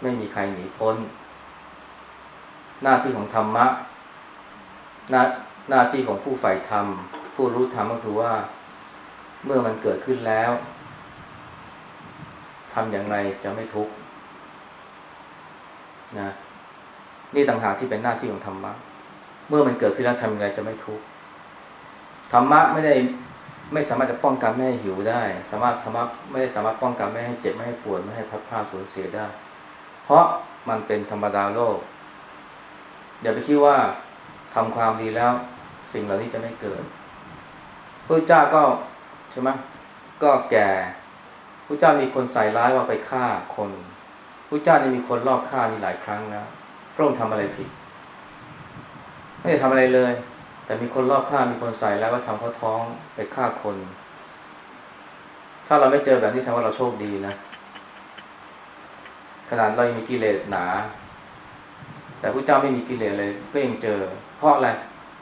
ไม่มีใครหนีพ้น หน้าที่ของธรรมะหน้าหน้าที่ของผู้ใฝ่ธรรม ผู้รู้ธรรมก็คือว่า เมื่อมันเกิดขึ้นแล้วทำอย่างไรจะไม่ทุกข์นะนี่ต่างหากที่เป็นหน้าที่ของธรรมะ เมื่อมันเกิดขึ้นแล้วทำอย่างไรจะไม่ทุกข์ธรรมะไม่ได้ไม่สามารถจะป้องกันไม่ให้หิวได้ สามารถธรรมะไม่ได้สามารถป้องกันไม่ให้เจ็บไม่ให้ปวดไม่ให้พัดพลาดสูญเสียได้ เพราะมันเป็นธรรมดาโลก อย่าไปคิดว่าทำความดีแล้ว สิ่งเหล่านี้จะไม่เกิดพระเจ้าก็ ใช่ไหมก็แก่พระเจ้ามีคนใส่ร้ายว่าไปฆ่าคนพระเจ้านี่มีคนลอบฆ่านี่หลายครั้งแล้วพระองค์ทำอะไรผิด ไม่ได้ทำอะไรเลย แต่มีคนลอบฆ่ามีคนใส่แล้วว่าทำเขาท้องไปฆ่าคน ถ้าเราไม่เจอแบบนี้แสดงว่าเราโชคดีนะขนาดเรายังมีกิเลสหนา แต่พระเจ้าไม่มีกิเลสเลย ก็ยังเจอ เพราะอะไร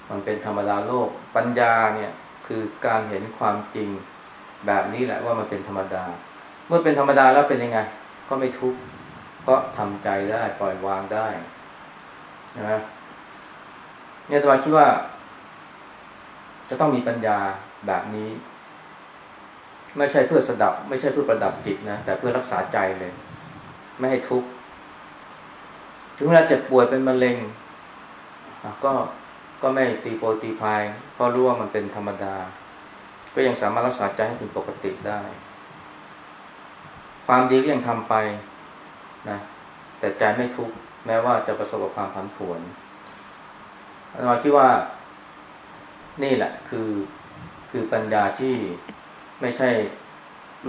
มันเป็นธรรมดาโลก ปัญญาเนี่ย คือการเห็นความจริงแบบนี้แหละว่ามันเป็นธรรมดา เมื่อเป็นธรรมดาแล้วเป็นยังไง ก็ไม่ทุกข์เพราะทำใจได้ปล่อยวางได้นะเนี่ยตมาคิดว่า จะต้องมีปัญญาแบบนี้ ไม่ใช่เพื่อสดับ ไม่ใช่เพื่อประดับจิตนะแต่เพื่อรักษาใจเลย ไม่ให้ทุกข์ถึงเวลาเจ็บป่วยเป็นมะเร็งก็ ก็ไม่ตีโพตีพายเพราะรู้ว่ามันเป็นธรรมดา ก็ยังสามารถรักษาใจให้เป็นปกติได้ ความดีก็ยังทำไปนะแต่ใจไม่ทุกข์แม้ว่าจะประสบกับความผันผวนอาตมาคิดว่านี่แหละคือคือปัญญาที่ไม่ใช่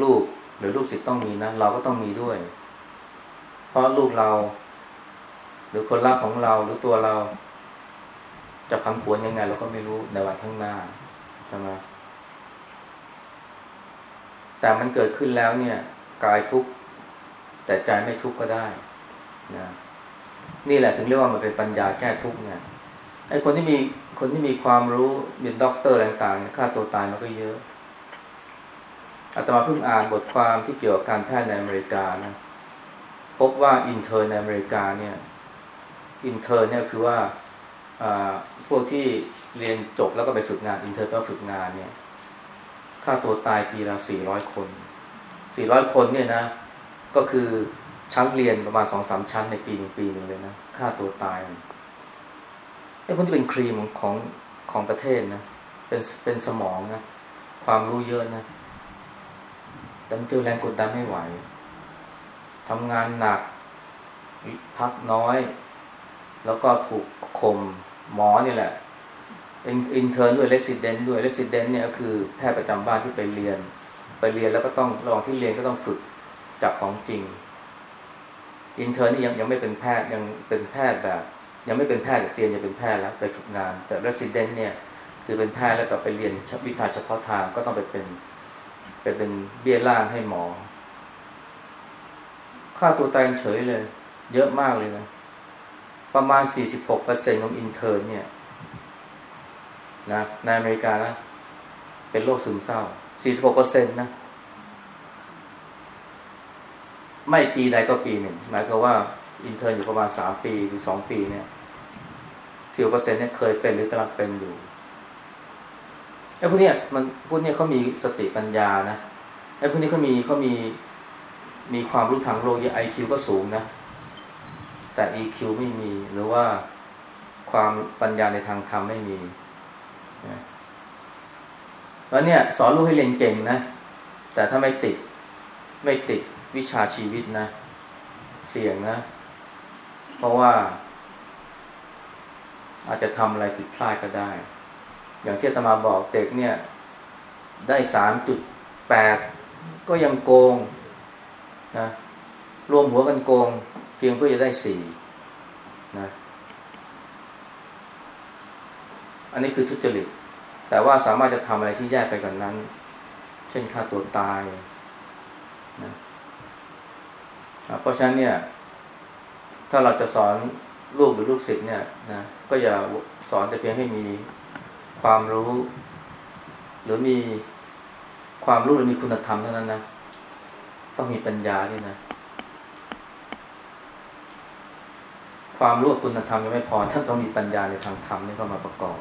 ลูกหรือลูกศิษย์ต้องมีนะ เราก็ต้องมีด้วย เพราะลูกเรา หรือคนรักของเราหรือตัวเรา จะพังผวนยังไงเราก็ไม่รู้ในวันข้างหน้าใช่ไหมแต่มันเกิดขึ้นแล้วเนี่ยกายทุกข์แต่ใจไม่ทุกข์ก็ได้นะนี่แหละถึงเรียกว่ามันเป็นปัญญาแก้ทุกข์เนี่ยไอ้คนที่มีคนที่มีความรู้มีด็อกเตอร์ต่างๆฆ่าตัวตายมันก็เยอะอาตมาเพิ่งอ่านบทความที่เกี่ยวกับการแพทย์ในอเมริกานะพบว่า intern ในอเมริกาเนี่ย intern เนี่ยคือว่า พวกที่เรียนจบแล้วก็ไปฝึกงาน intern ก็ฝึกงานเนี่ยฆ่าตัวตายปีละสี่ร้อยคนสี่ร้อยคนเนี่ยนะ ก็คือชั้นเรียนประมาณสองสามชั้นในปีหนึ่งปีหนึ่งเลยนะฆ่าตัวตายไอ้พวกที่เป็นครีมของของประเทศนะเป็นเป็นสมองนะความรู้เยอะนะแต่มันเจอแรงกดดันไม่ไหวทำงานหนักพักน้อย แล้วก็ถูกข่ม หมอนี่แหละ intern ด้วย resident ด้วย resident เนี่ยก็คือแพทย์ประจำบ้านที่ไปเรียน ไปเรียนแล้วก็ต้องระหว่างที่เรียนก็ต้องฝึกจากของจริง intern นี่ยังยังไม่เป็นแพทย์ยังเป็นแพทย์แบบ ยังไม่เป็นแพทย์แต่เตรียมจะเป็นแพทย์แล้วไปฝึกงาน แต่เลสซิเดนเนี่ยคือเป็นแพทย์แล้วก็ไปเรียนวิชาเฉพาะทางก็ต้องไปเป็นไปเป็นเบี้ยล่างให้หมอ ค่าตัวตายเฉยเลย เยอะมากเลยนะ ประมาณ 46%ของอินเทอร์เนี่ยนะในอเมริกานะเป็นโรคซึมเศร้า 46%นะ ไม่ปีใดก็ปีหนึ่ง หมายความว่า intern อยู่ประมาณ 3 ปีหรือ 2 ปีเนี่ย10%เนี่ยเคยเป็นหรือกำลังเป็นอยู่ไอ้พวกนี้มันพวกนี้เขามีสติปัญญานะไอ้พวกนี้เขามีเขามีมีความรู้ทางโลกไอคิวก็สูงนะ แต่ EQ ไม่มี หรือว่าความปัญญาในทางธรรมไม่มีแล้วเนี่ย สอนลูกให้เรียนเก่งนะ แต่ถ้าไม่ติดไม่ติดวิชาชีวิตนะ เสี่ยงนะ เพราะว่า อาจจะทำอะไรผิดพลาดก็ได้ อย่างที่ตมาบอกเด็กเนี่ย ได้สามจุดแปดก็ยังโกงนะรวมหัวกันโกง พียงเพื่อจะได้สี่นะอันนี้คือทุจริต แต่ว่าสามารถจะทำอะไรที่แย่ไปกว่านนั้น เช่นฆ่าตัวตายนะเพราะฉะนั้นเนี่ย ถ้าเราจะสอนลูกหรือลูกศิษย์เนี่ยนะก็อย่าสอนแต่เพียงให้มีความรู้ หรือมีความรู้หรือมีคุณธรรมเท่านั้นนะ ต้องมีปัญญาด้วยนะ ความรู้กับคุณธรรมยังไม่พอท่านต้องมีปัญญาในทางธรรมนี่ก็มาประกอบ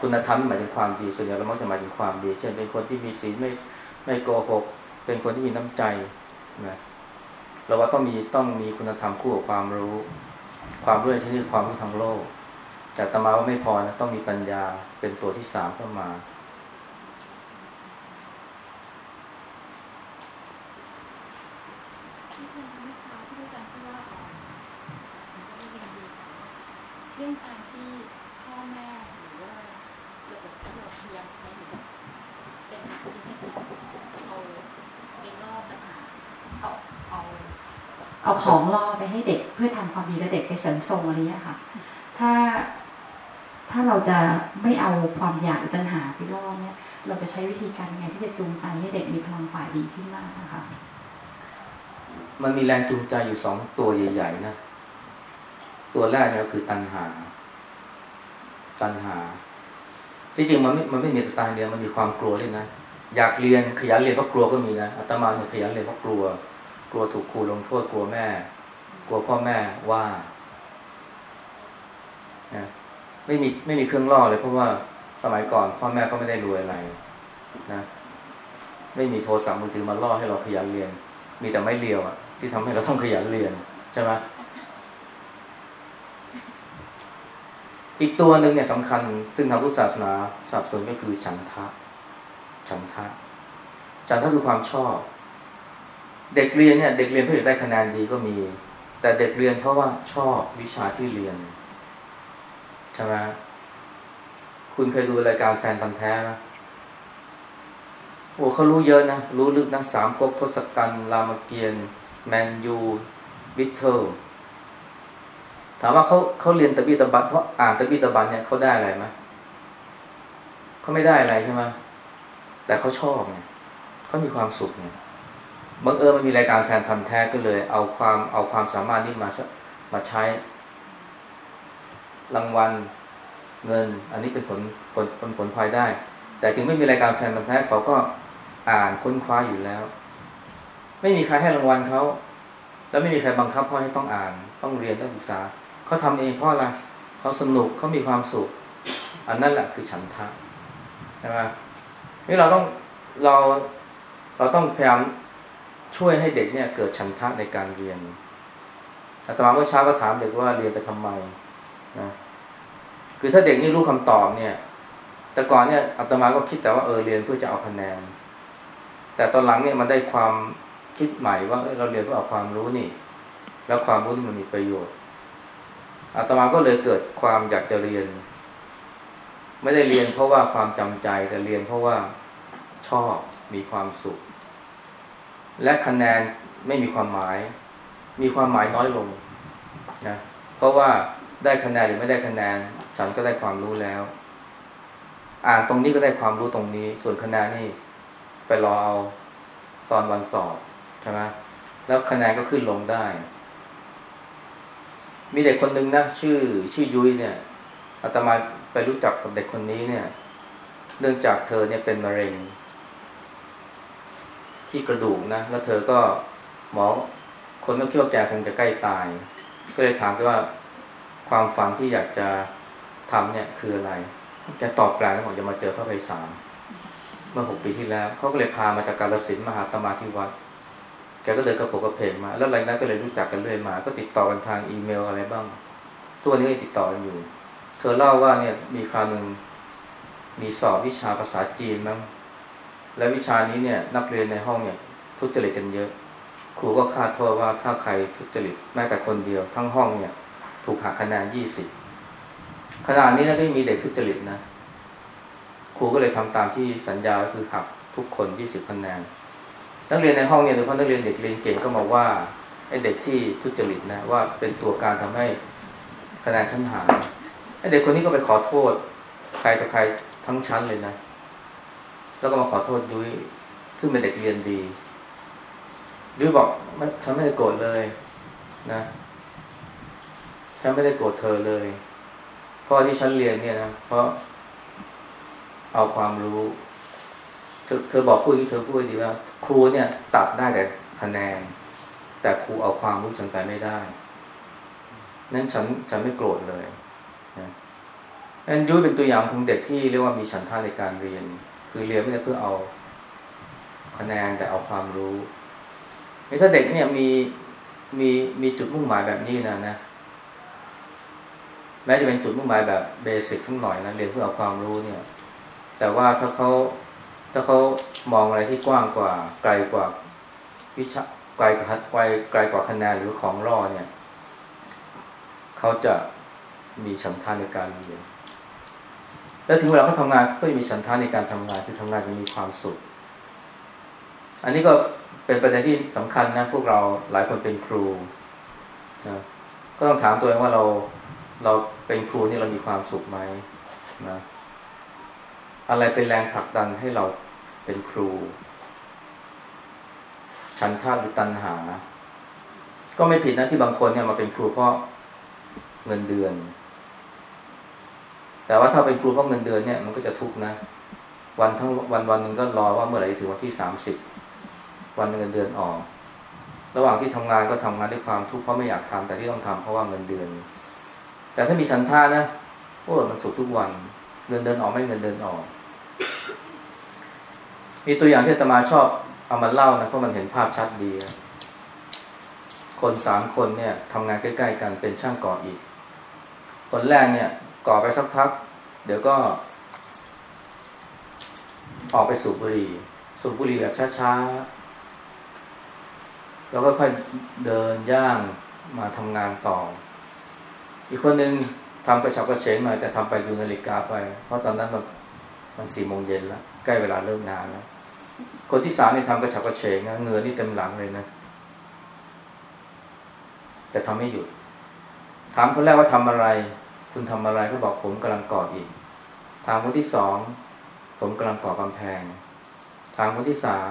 คุณธรรมหมายถึงความดีส่วนใหญ่เรามักจะหมายถึงความดี เช่นเป็นคนที่มีศีลไม่ไม่โกหก เป็นคนที่มีน้ำใจนะเราว่าต้องมีต้องมีคุณธรรมคู่กับความรู้ ความรู้ในที่นี้ความรู้ทางโลก แต่ตมาว่าไม่พอนะต้องมีปัญญาเป็นตัวที่สามเข้ามาเรื่องการที่พ่อแม่หรือว่าระบบระบบพยายามใช้หรือเป็นอินเทอร์เน็ตเอาไปล่อปัญหาเอาเอา เอาของล่อไปให้เด็กเพื่อทำความดีและเด็ก ไปเสริมทรงอะไรเงี้ยค่ะ ถ้าถ้าเราจะไม่เอาความอยากหรือตัณหาไปล่อเนี่ย เราจะใช้วิธีการยังไงที่จะจูงใจให้เด็กมีพลังฝ่ายดีขึ้นมากนะคะมันมีแรงจูงใจอยู่สองตัวใหญ่ๆนะ ตัวแรกเนี่ยคือตัณหา ตัณหา จริงๆมันไม่มันไม่มีต่ตัณหาเดียวมันมีความกลัวด้วยนะ อยากเรียนขยันเรียนเพราะกลัวก็มีนะอาตมาเนี่ยขยันเรียนเพราะกลัว กลัวถูกครูลงโทษกลัวแม่ กลัวพ่อแม่ว่า นะไม่มีไม่มีเครื่องล่อเลยเพราะว่าสมัยก่อนพ่อแม่ก็ไม่ได้รวยอะไรนะไม่มีโทรศัพท์มือถือมาล่อให้เราขยันเรียน มีแต่ไม่เลียวอะที่ทำให้เราต้องขยันเรียนใช่ไหมอีกตัวหนึ่งเนี่ยสำคัญ ซึ่งทางพุทธศาสนาสับสนก็คือฉันทะ ฉันทะ ฉันทะคือความชอบ เด็กเรียนเนี่ย เด็กเรียนเพื่อจะได้คะแนนดีก็มี แต่เด็กเรียนเพราะว่าชอบวิชาที่เรียน ช่ไหมคุณเคยดูรายการแฟนพันธ์แท้ไหมโอ้เขารู้เยอะนะ รู้ลึกนะสามก๊กทศกัณฐ์รามเกียรติ์แมนยูวิทเทิลถามว่าเขาเขาเรียนตะบีตะบันเขาอ่านตะบีตะบันเนี่ยเขาได้อะไรไหมเขาไม่ได้อะไรใช่ไหมแต่เขาชอบไงเขามีความสุขไงบังเอิญมันมีรายการแฟนพันธ์แท้ก็เลย เอาความเอาความสามารถนี้มามาใช้ รางวัลเงิน อันนี้เป็นผลผลผลผลพลอยได้ แต่ถึงไม่มีรายการแฟนพันแท้เขาก็อ่านค้นคว้าอยู่แล้ว ไม่มีใครให้รางวัลเขาแล้วไม่มีใครบังคับเขาให้ต้องอ่าน ต้องเรียนต้องศึกษาเขาทำเองเพราะอะไรเขาสนุกเขามีความสุข อันนั้นแหละคือฉันทะใช่ไหมนี่เราต้องเราเราต้องพยายามช่วยให้เด็กเนี่ยเกิดฉันทะในการเรียนอาตมาเมื่อเช้าก็ถามเด็กว่าเรียนไปทำไม นะคือถ้าเด็กนี่รู้คำตอบเนี่ย แต่ก่อนเนี่ยอาตมาก็คิดแต่ว่าเออเรียนเพื่อจะเอาคะแนน แต่ตอนหลังเนี่ยมันได้ความคิดใหม่ว่าเเราเรียนเพื่อเอาความรู้นี่ แล้วความรู้นี่มันมีประโยชน์อาตมาก็เลยเกิดความอยากจะเรียน ไม่ได้เรียนเพราะว่าความจำใจแต่เรียนเพราะว่าชอบมีความสุข และคะแนนไม่มีความหมาย มีความหมายน้อยลงนะเพราะว่า ได้คะแนนหรือไม่ได้คะแนน ฉันก็ได้ความรู้แล้ว อ่านตรงนี้ก็ได้ความรู้ตรงนี้ ส่วนคะแนนนี่ไปรอเอาตอนวันสอบใช่ไหมแล้วคะแนนก็ขึ้นลงได้ มีเด็กคนหนึ่งนะชื่อชื่อยุ้ยเนี่ยอาตมาไปรู้จักกับเด็กคนนี้เนี่ย เนื่องจากเธอเนี่ยเป็นมะเร็ง ที่กระดูกนะ แล้วเธอก็หมอคนก็คิดว่าแกคงจะใกล้ตาย ก็เลยถามไปว่า ความฝันที่อยากจะทำเนี่ยคืออะไรแกตอบแปลงแล้วบอกจะมาเจอพระไพศาลเมื่อหกปีที่แล้วเขาก็เลยพามาจากกาลสินมหาตมาที่วัด แกก็เดินกระโปงกระเพงมา แล้วหลังนั้นก็เลยรู้จักกันเรื่อยมา ก็ติดต่อกันทางอีเมลอะไรบ้าง ทุกวันนี้ก็ติดต่อกันอยู่ เธอเล่าว่าเนี่ยมีคราวหนึ่งมีสอบวิชาภาษาจีนมั้งและวิชานี้เนี่ยนักเรียนในห้องเนี่ยทุจริตกันเยอะ ครูก็คาดโทษว่าถ้าใครทุจริตแม้แต่คนเดียว ทั้งห้องเนี่ย ถูกหักคะแนนยี่สิบขณะนี้นะก็มีเด็กทุจริตนะ ครูก็เลยทำตามที่สัญญาคือหักทุกคนยี่สิบคะแนนนักเรียนในห้องเนี่ยโดยเฉพาะนักเรียนเด็กเรียนเก่งก็มาว่าไอ้เด็กที่ทุจริตนะว่าเป็นตัวการทำให้คะแนนชั้นหายไอ้เด็กคนนี้ก็ไปขอโทษ ใครต่อใครทั้งชั้นเลยนะ แล้วก็มาขอโทษยุ้ยซึ่งเป็นเด็กเรียนดียุ้ยบอกไม่ฉันไม่ได้โกรธเลยนะ ฉันไม่ได้โกรธเธอเลย เพราะที่ฉันเรียนเนี่ยนะเพราะเอาความรู้เธอเธอบอกพูดที่เธอพูดดีว่า ครูเนี่ยตัดได้แต่คะแนน แต่ครูเอาความรู้ฉันไปไม่ได้ นั้นฉันฉันไม่โกรธเลยนะนั้นยุ้ยเป็นตัวอย่างของเด็กที่เรียกว่ามีฉันท่าในการเรียน คือเรียนไม่ได้เพื่อเอาคะแนนแต่เอาความรู้ถ้าเด็กเนี่ยมีมีมีจุดมุ่งหมายแบบนี้นะนะ แม้จะเป็นจุดมุ่งหมายแบบเบสิกสักหน่อยนะเรียนเพื่อเอาความรู้เนี่ย แต่ว่าถ้าเขาถ้าเขามองอะไรที่กว้างกว่าไกลกว่าวิชาไกลกว่าไกลไกลกว่าคะแนนหรือของรอเนี่ยเขาจะมีฉันทาในการเรียน แล้วถึงเวลาเขาทำงานก็จะมีฉันทาในการทำงานคือทำงานจะมีความสุข อันนี้ก็เป็นประเด็นที่สำคัญนะพวกเราหลายคนเป็นครูนะก็ต้องถามตัวเองว่าเรา เราเป็นครูนี่เรามีความสุขไหมนะอะไรเป็นแรงผลักดันให้เราเป็นครู ชันท่าหรือตันหา ก็ไม่ผิดนะที่บางคนเนี่ยมาเป็นครูเพราะเงินเดือน แต่ว่าถ้าเป็นครูเพราะเงินเดือนเนี่ยมันก็จะทุกข์นะ วันทั้งวันวันหนึ่งก็รอว่าเมื่อไหร่จะถึงวันที่สามสิบวันเงินเดือนออก ระหว่างที่ทำงานก็ทำงานด้วยความทุกข์เพราะไม่อยากทำแต่ที่ต้องทำเพราะว่าเงินเดือน แต่ถ้ามีฉันทานะโอ้มันสุขทุกวัน เงินเดือนออกไม่เงินเดือนออก มีตัวอย่างที่ตมาชอบเอามาเล่านะเพราะมันเห็นภาพชัดดี คนสามคนเนี่ยทำงานใกล้ ๆ กันเป็นช่างก่ออิฐคนแรกเนี่ยก่อไปสักพัก เดี๋ยวก็ ออกไปสูบบุหรี่สูบบุหรี่แบบช้าๆ แล้วก็ค่อยเดินย่างมาทำงานต่อ อีกคนหนึ่งทำกระฉับกระเฉงหน่อยแต่ทำไปดูนาฬิกาไป เพราะตอนนั้นมันมันสี่โมงเย็นแล้วใกล้เวลาเลิกงานแล้วคนที่สามนี่ทำกระฉับกระเฉงนะเงือนี่เต็มหลังเลยนะ แต่ทำไม่หยุด ถามคนแรกว่าทำอะไร คุณทำอะไรเขาบอกผมกำลังก่ออิฐถามคนที่สองผมกำลังก่อกำแพง ถามคนที่สาม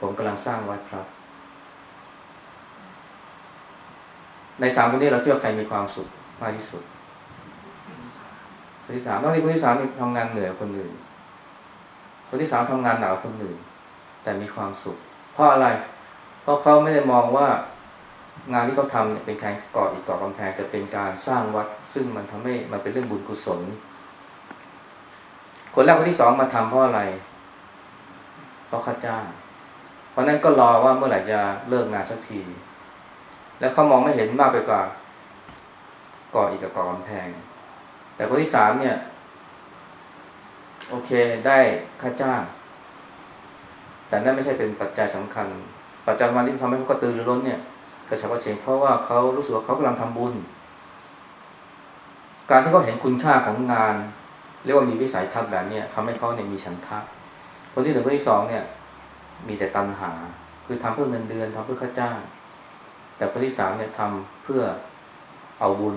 ผมกำลังสร้างวัดครับ ในสามคนนี้เราคิดว่าใครมีความสุข มากที่สุดคนที่สามบางทีคนที่สามทำงานเหนื่อยคนอื่น คนที่สามทำงานหนาวคนอื่น แต่มีความสุข เพราะอะไร เพราะเขาไม่ได้มองว่างานที่เขาทำเนี่ยเป็นการก่ออิฐก่อกำแพงแต่เป็นการสร้างวัด ซึ่งมันทำให้มันเป็นเรื่องบุญกุศล คนแรกคนที่สองมาทำเพราะอะไร เพราะค่าจ้าง เพราะนั้นก็รอว่าเมื่อไหร่จะเลิกงานสักที แล้วเขามองไม่เห็นมากไปกว่า ก่ออีกกับก่อกำแพง แต่คนที่สามเนี่ย โอเคได้ค่าจ้าง แต่นั่นไม่ใช่เป็นปัจจัยสำคัญ ปัจจัยสำคัญที่ทำให้เขากระตือรือร้นเนี่ยกระฉับกระเฉงเพราะว่าเขารู้สึกว่าเขากำลังทำบุญ การที่เขาเห็นคุณค่าของงาน เรียกว่ามีวิสัยทัศน์แบบเนี้ยทำให้เขาเนี่ยมีฉันทะคนที่หนึ่งคนที่สองเนี่ย มีแต่ตัณหา คือทำเพื่อเงินเดือนทำเพื่อค่าจ้าง แต่คนที่สามเนี่ยทำเพื่อเอาบุญ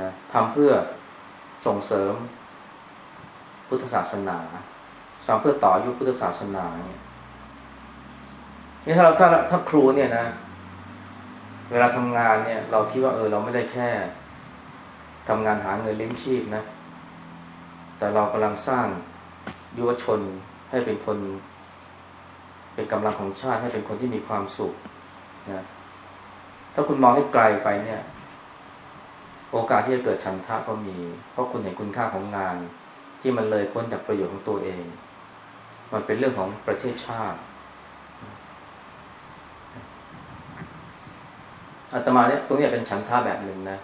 นะทำเพื่อส่งเสริมพุทธศาสนาสอนเพื่อต่ออายุพุทธศาสนาเนี่ยนี่ถ้าเราถ้าถ้าครูเนี่ยนะ เวลาทำงานเนี่ย เราคิดว่าเออ เราไม่ได้แค่ทำงานหาเงินเลี้ยงชีพนะ แต่เรากำลังสร้างยุวชนให้เป็นคน เป็นกำลังของชาติให้เป็นคนที่มีความสุขนะถ้าคุณมองให้ไกลไปเนี่ย โอกาสที่จะเกิดฉันทะก็มี เพราะคุณเห็นคุณค่าของงาน ที่มันเลยพ้นจากประโยชน์ของตัวเอง มันเป็นเรื่องของประเทศชาติอาตมาเนี่ยตรงนี้เป็นฉันท่าแบบหนึ่งนะ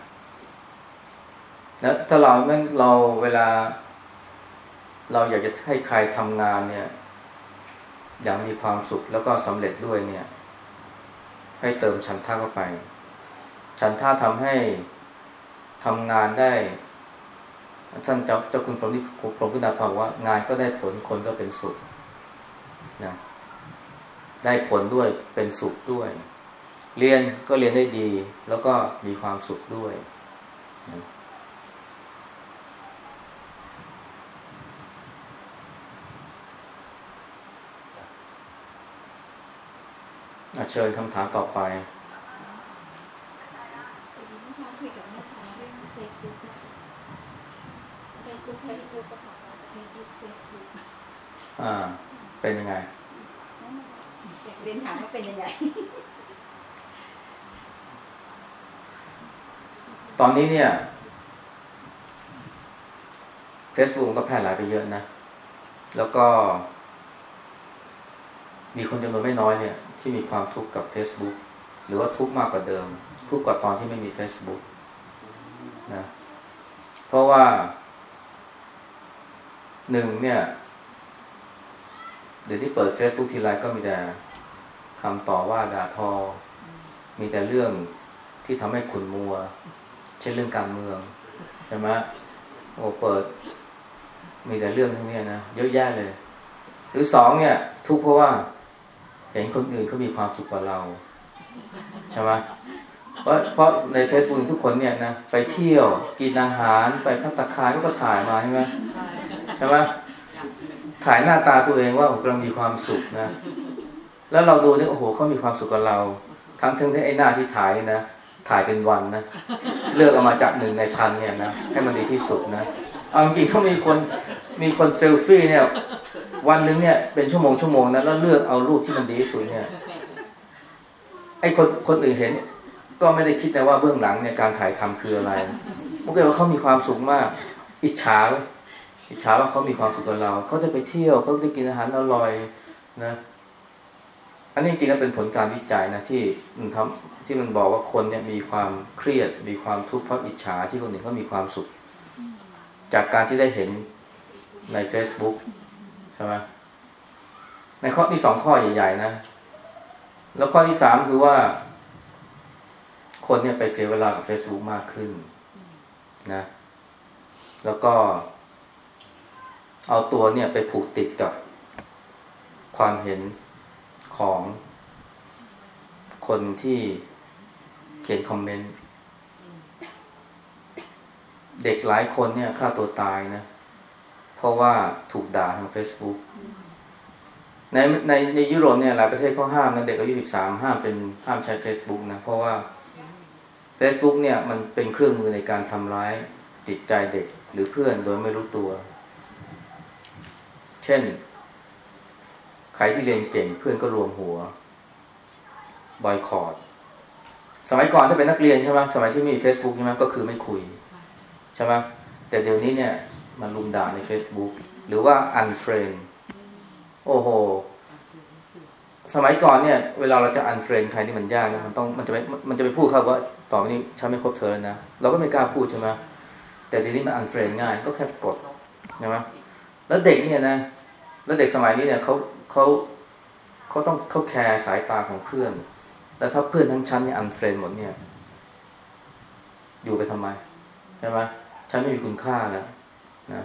แล้วถ้าเราแม่เราเวลา เราอยากจะให้ใครทำงานเนี่ย อย่างมีความสุขแล้วก็สำเร็จด้วยเนี่ย ให้เติมฉันท่าเข้าไป ฉันท่าทำให้ ทำงานได้ ท่านเจ้าเจ้าคุณพรหมนิพรหมพุทธาภาบอกว่างานก็ได้ผลคนก็เป็นสุขนะได้ผลด้วยเป็นสุขด้วย เรียนก็เรียนได้ดี แล้วก็มีความสุขด้วยนะเชิญคำถามต่อไป เมื่อเช้าคุยกับแม่จ๋าเรื่องเฟซบุ๊กนะคะเฟซบุ๊กเฟซบุ๊กอะค่ะเฟซบุ๊กเฟซบุ๊ก อ่า เป็นยังไงอยากเรียนถามว่าเป็นยังไง ตอนนี้เนี่ย Facebook มันก็แพร่หลายไปเยอะนะ แล้วก็ มีคนจำนวนไม่น้อยเนี่ย ที่มีความทุกข์กับ Facebook หรือว่าทุกข์มากกว่าเดิม ทุกข์กว่าตอนที่ไม่มี Facebook นะ เพราะว่าหนึ่งเนี่ย เดี๋ยวที่เปิด Facebook ทีไรก็มีแต่คำต่อว่าด่าทอ มีแต่เรื่องที่ทำให้ขุนมัว เช่นเรื่องการเมือง ใช่ไหมโอ้เปิด มีแต่เรื่องทั้งนี้นะเยอะแยะเลย หรือสองเนี่ย ทุกข์เพราะว่า เห็นคนอื่นเขามีความสุขกว่าเรา ใช่ไหมเพราะเพราะใน Facebook ทุกคนเนี่ยนะไปเที่ยว กินอาหารไปพัตตาคารก็ถ่ายมาใช่ไหมใช่ไหม ถ่ายหน้าตาตัวเองว่ากำลังมีความสุขนะ แล้วเราดูเนี่ยโอ้โหเขามีความสุขกับเรา ทั้งทั้งที่ไอ้หน้าที่ถ่ายนะถ่ายเป็นวันนะเลือกเอามาจากหนึ่งในพันเนี่ยนะให้มันดีที่สุดนะเอาจริงๆถ้ามีคนมีคนเซลฟี่เนี่ย วันหนึ่งเนี่ยเป็นชั่วโมงชั่วโมงนะแล้วเลือกเอารูปที่มันดีที่สุดเนี่ยไอ้คนคนอื่นเห็น ก็ไม่ได้คิดนะว่าเบื้องหลังเนี่ยการถ่ายทำคืออะไรมันก็ว่าเขามีความสุขมาก อิจฉา อิจฉาว่าเขามีความสุขกับเรา เขาได้ไปเที่ยว เขาได้กินอาหารอร่อยนะ อันนี้จริงๆแล้วเป็นผลการวิจัยนะที่มันทำที่มันบอกว่าคนเนี่ยมีความเครียด มีความทุกข์เพราะอิจฉาที่คนอื่นเขามีความสุข จากการที่ได้เห็นใน Facebook ใช่ไหมในข้อที่สองข้อใหญ่ ๆ นะ แล้วข้อที่สามคือว่า คนเนี่ยไปเสียเวลากับ Facebook มากขึ้นนะ แล้วก็ เอาตัวเนี่ยไปผูกติดกับความเห็นของคนที่เขียนคอมเมนต์ เด็กหลายคนเนี่ยฆ่าตัวตายนะ เพราะว่าถูกด่าทาง Facebook ในในในยุโรปเนี่ยหลายประเทศเขาห้ามนะเด็กอายุสิบสามห้ามเป็นห้ามใช้ Facebook นะ เพราะว่า Facebook เนี่ยมันเป็นเครื่องมือในการทำร้ายจิตใจเด็กหรือเพื่อนโดยไม่รู้ตัว เช่น ใครที่เรียนเก่งเพื่อนก็รวมหัวบอยคอร์ดสมัยก่อนถ้าเป็นนักเรียนใช่ไหมสมัยที่มี Facebook ใช่ไหมก็คือไม่คุยใช่ไหมแต่เดี๋ยวนี้เนี่ยมันลุมด่าใน Facebook หรือว่า unfriend โอ้โห สมัยก่อนเนี่ย เวลาเราจะ unfriend ใครที่มันยากเนี่ยมันต้องมันจะไปมันจะไปพูดเขาว่าต่อไปนี้ฉันไม่คบเธอแล้วนะ เราก็ไม่กล้าพูดใช่ไหมแต่เดี๋ยวนี้มัน unfriend ง่าย ก็แค่กดใช่ไหม แล้วเด็กเนี่ยนะ แล้วเด็กสมัยนี้เนี่ยเขาเขาเขาต้องเขาแคร์สายตาของเพื่อน แล้วถ้าเพื่อนทั้งชั้นเนี่ย unfriend หมดเนี่ย อยู่ไปทำไมใช่ไหมฉันไม่มีคุณค่าแล้วนะ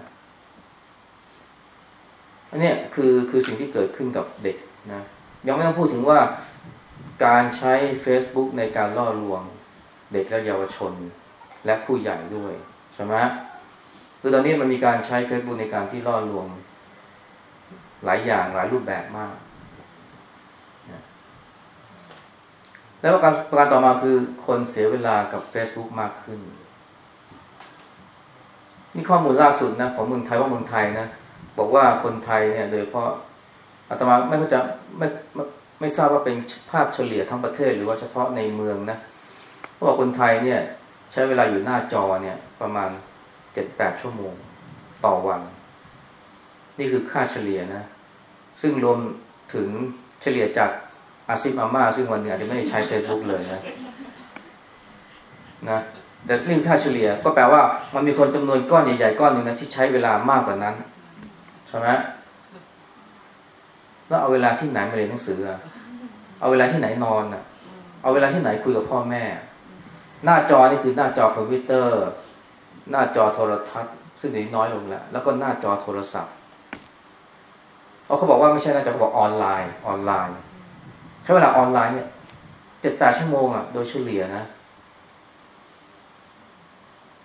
อันนี้คือคือสิ่งที่เกิดขึ้นกับเด็กนะยังไม่ต้องพูดถึงว่าการใช้ Facebook ในการล่อลวง เด็กและเยาวชนและผู้ใหญ่ด้วยใช่ไหม คือตอนนี้มันมีการใช้ Facebook ในการที่ล่อลวง หลายอย่างหลายรูปแบบมาก แล้วประการประการต่อมาคือคนเสียเวลากับ Facebook มากขึ้น นี่ข้อมูลล่าสุดนะของเมืองไทยว่าเมืองไทยนะ บอกว่าคนไทยเนี่ย โดยเฉพาะอาตมาไม่เข้าใจไม่ไม่ไม่ทราบว่าเป็นภาพเฉลี่ยทั้งประเทศหรือว่าเฉพาะในเมืองนะเขาบอกคนไทยเนี่ย ใช้เวลาอยู่หน้าจอเนี่ย ประมาณ จ็ดแปดชั่วโมงต่อวัน นี่คือค่าเฉลี่ยนะ ซึ่งรวมถึงเฉลี่ยจากอาซิมอาม่าซึ่งวันหนึ่งอาจจะไม่ได้ใช้ Facebook เลยนะนะแต่นี่ค่าเฉลี่ยก็แปลว่ามันมีคนจำนวนก้อนใหญ่ๆก้อนหนึ่งนะที่ใช้เวลามากกว่านั้นใช่ไหมแล้วเอาเวลาที่ไหนมาเรียนหนังสือเอาเวลาที่ไหนนอนอะ เอาเวลาที่ไหนคุยกับพ่อแม่ หน้าจอนี่คือหน้าจอคอมพิวเตอร์ หน้าจอโทรทัศน์ ซึ่งเดี๋ยวนี้น้อยลงแล้ว แล้วก็หน้าจอโทรศัพท์เอาเขาบอกว่าไม่ใช่หน้าจอเขาบอกออนไลน์ออนไลน์ใช้เวลาออนไลน์เนี่ยเจ็ดแปดชั่วโมงอะโดยเฉลี่ยนะ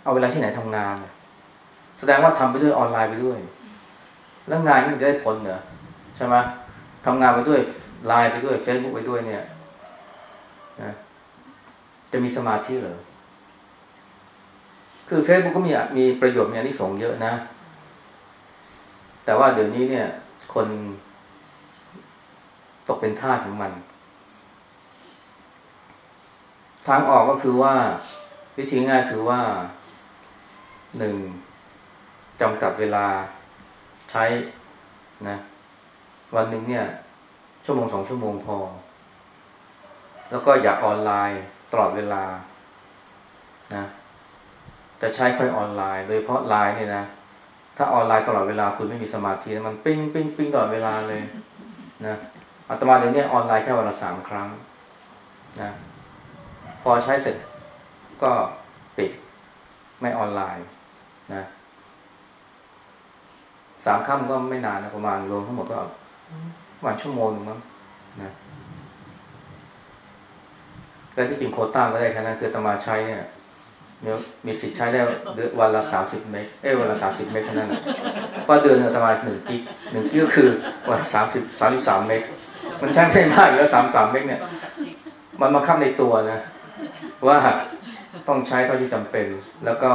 เอาเวลาที่ไหนทำงาน แสดงว่าทำไปด้วยออนไลน์ไปด้วย แล้วงานนี่มันจะได้ผลเหรอใช่ไหมทำงานไปด้วยไลน์ไปด้วยเฟซบุ๊กไปด้วยเนี่ยนะจะมีสมาธิเหรอ คือเฟซบุ๊กก็มีมีประโยชน์มีอันที่สงส์เยอะนะ แต่ว่าเดี๋ยวนี้เนี่ย คนตกเป็นทาสของมัน ทางออกก็คือว่า วิธีง่ายคือว่าหนึ่งจำกัดเวลาใช้นะ วันหนึ่งเนี่ย ชั่วโมงสองชั่วโมงพอ แล้วก็อย่าออนไลน์ตลอดเวลานะ จะใช้ค่อยออนไลน์ โดยเฉพาะไลน์เนี่ยนะ ถ้าออนไลน์ตลอดเวลาคุณไม่มีสมาธิมันปิ้งปิ้งปิ้งตลอดเวลาเลยนะอาตมาเดี๋ยวนี้ออนไลน์แค่วันละสามครั้งนะพอใช้เสร็จก็ปิดไม่ออนไลน์นะสามค่ำก็ไม่นานนะประมาณรวมทั้งหมดก็ประมาณชั่วโมงนึงมั้งนะแล้วที่จริงโคต้าก็ได้แค่นั้นคือตมาใช้เนี่ย มีมีสิทธิ์ใช้ได้วันละสามสิบเมกเอ้วันละสามสิบเมกแค่นั้นแหละเพราะเดือนหนึ่งอาตมาหนึ่ง gig หนึ่ง gig ก็คือวันสามสิบสามสิบสาม meg มันใช้ไม่มากอยู่แล้วสามสาม meg เนี่ย มันบังคับในตัวนะ ว่าต้องใช้เท่าที่จำเป็น แล้วก็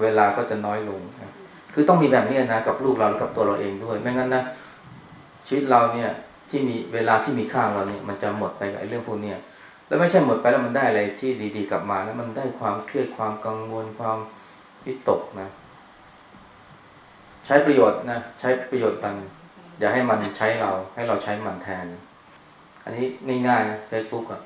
เวลาก็จะน้อยลงนะคือต้องมีแบบนี้นะกับลูกเรากับตัวเราเองด้วย ไม่งั้นนะชีวิตเราเนี่ยที่มีเวลาที่มีค่าเราเนี่ยมันจะหมดไปกับเรื่องพวกเนี้ย แล้วไม่ใช่หมดไปแล้วมันได้อะไรที่ดี ๆ กลับมาแล้วมันได้ความเครียดความกังวลความวิตกนะ ใช้ประโยชน์นะใช้ประโยชน์มัน อย่าให้มันใช้เรา ให้เราใช้มันแทน อันนี้ง่ายๆนะ Facebook อะ